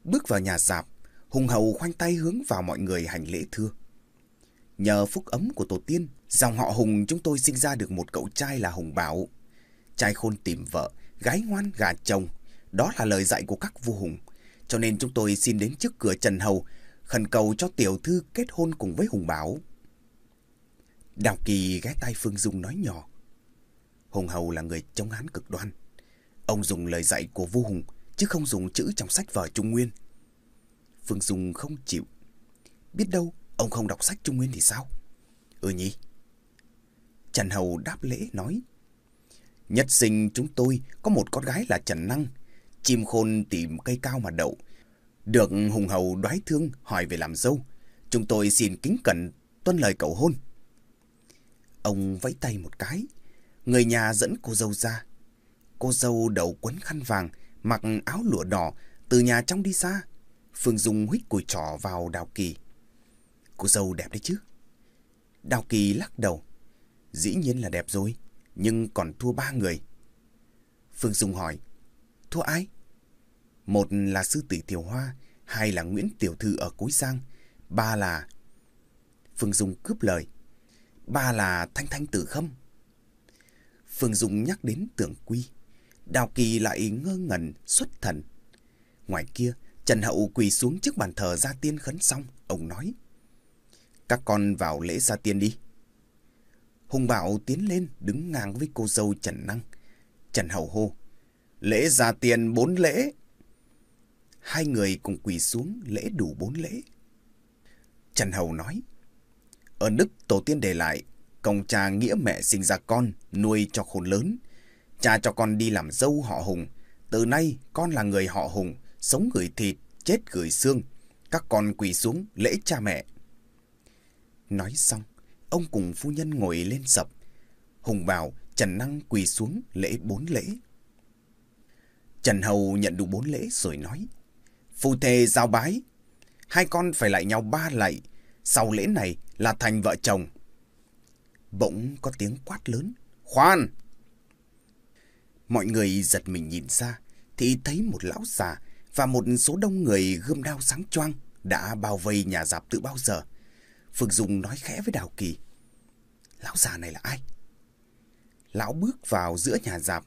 Bước vào nhà dạp, Hùng Hầu khoanh tay hướng vào mọi người hành lễ thưa. Nhờ phúc ấm của tổ tiên, dòng họ Hùng chúng tôi sinh ra được một cậu trai là Hùng Bảo. Trai khôn tìm vợ, gái ngoan gà chồng. Đó là lời dạy của các vua Hùng. Cho nên chúng tôi xin đến trước cửa Trần Hầu, khẩn cầu cho tiểu thư kết hôn cùng với Hùng Bảo. Đào Kỳ ghé tay Phương Dung nói nhỏ. Hùng Hầu là người chống hán cực đoan. Ông dùng lời dạy của vua Hùng, chứ không dùng chữ trong sách vở Trung Nguyên. Phương Dung không chịu. Biết đâu, ông không đọc sách Trung Nguyên thì sao? Ừ nhỉ? Trần Hầu đáp lễ nói. Nhất sinh chúng tôi có một con gái là Trần Năng. Chim khôn tìm cây cao mà đậu. Được Hùng Hầu đoái thương hỏi về làm dâu. Chúng tôi xin kính cẩn tuân lời cầu hôn. Ông vẫy tay một cái. Người nhà dẫn cô dâu ra. Cô dâu đầu quấn khăn vàng, mặc áo lụa đỏ, từ nhà trong đi xa. Phương Dung huých cùi trỏ vào Đào Kỳ. Cô dâu đẹp đấy chứ? Đào Kỳ lắc đầu. Dĩ nhiên là đẹp rồi, nhưng còn thua ba người. Phương Dung hỏi. Thua ai? Một là sư tỷ Tiểu Hoa, hai là Nguyễn Tiểu Thư ở Cối Giang, ba là... Phương Dung cướp lời. Ba là Thanh Thanh Tử Khâm. Phương Dung nhắc đến tưởng quy. Đào Kỳ lại ngơ ngẩn xuất thần. Ngoài kia, Trần Hậu quỳ xuống trước bàn thờ gia tiên khấn xong. Ông nói. Các con vào lễ gia tiên đi. Hùng Bảo tiến lên đứng ngang với cô dâu Trần Năng. Trần Hậu hô. Lễ ra tiền bốn lễ. Hai người cùng quỳ xuống lễ đủ bốn lễ. Trần Hậu nói. Ở đức tổ tiên để lại, công cha nghĩa mẹ sinh ra con, nuôi cho khôn lớn. Cha cho con đi làm dâu họ Hùng. Từ nay con là người họ Hùng, sống gửi thịt, chết gửi xương. Các con quỳ xuống lễ cha mẹ. Nói xong, ông cùng phu nhân ngồi lên sập. Hùng bảo Trần Năng quỳ xuống lễ bốn lễ. Trần Hầu nhận đủ bốn lễ rồi nói. Phu thề giao bái. Hai con phải lại nhau ba lạy. Sau lễ này là thành vợ chồng. Bỗng có tiếng quát lớn. Khoan! Mọi người giật mình nhìn ra, thì thấy một lão già và một số đông người gươm đao sáng choang đã bao vây nhà giạp từ bao giờ. Phương Dung nói khẽ với Đào Kỳ. Lão già này là ai? Lão bước vào giữa nhà dạp.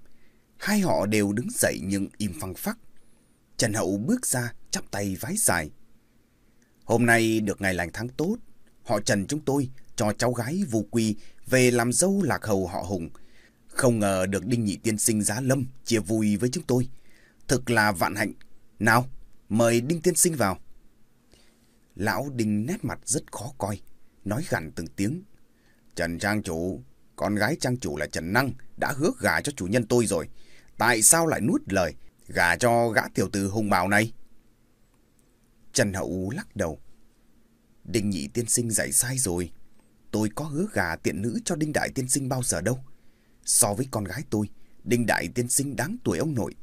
Hai họ đều đứng dậy nhưng im phăng phắc. Trần Hậu bước ra chắp tay vái dài. Hôm nay được ngày lành tháng tốt. Họ Trần chúng tôi cho cháu gái Vu Quy về làm dâu lạc hầu họ Hùng. Không ngờ được Đinh Nhị Tiên Sinh Giá Lâm chia vui với chúng tôi. Thực là vạn hạnh. Nào, mời Đinh Tiên Sinh vào. Lão Đinh nét mặt rất khó coi, nói gằn từng tiếng. Trần Trang Chủ, con gái Trang Chủ là Trần Năng, đã hứa gả cho chủ nhân tôi rồi. Tại sao lại nuốt lời, gả cho gã tiểu tử hùng bào này? Trần Hậu lắc đầu. Đinh Nhị Tiên Sinh dạy sai rồi. Tôi có hứa gả tiện nữ cho Đinh Đại Tiên Sinh bao giờ đâu. So với con gái tôi, Đinh Đại Tiên Sinh đáng tuổi ông nội.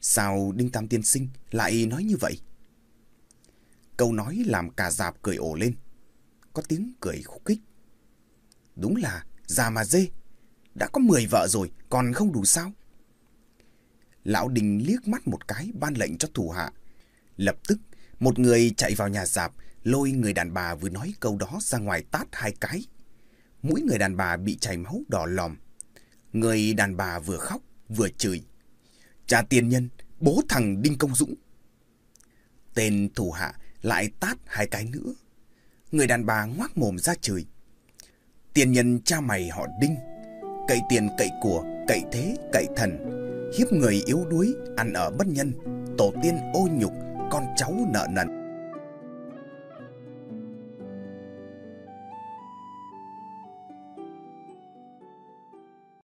Sao Đinh Tam Tiên Sinh lại nói như vậy? Câu nói làm cả dạp cười ổ lên. Có tiếng cười khúc khích. Đúng là già mà dê. Đã có 10 vợ rồi, còn không đủ sao? Lão Đình liếc mắt một cái ban lệnh cho thủ hạ. Lập tức, một người chạy vào nhà dạp, lôi người đàn bà vừa nói câu đó ra ngoài tát hai cái. Mũi người đàn bà bị chảy máu đỏ lòm. Người đàn bà vừa khóc, vừa chửi. Cha tiền nhân, bố thằng Đinh Công Dũng. Tên thủ hạ lại tát hai cái nữa. Người đàn bà ngoác mồm ra chửi. Tiền nhân cha mày họ đinh. Cậy tiền cậy của, cậy thế, cậy thần. Hiếp người yếu đuối, ăn ở bất nhân. Tổ tiên ô nhục, con cháu nợ nần.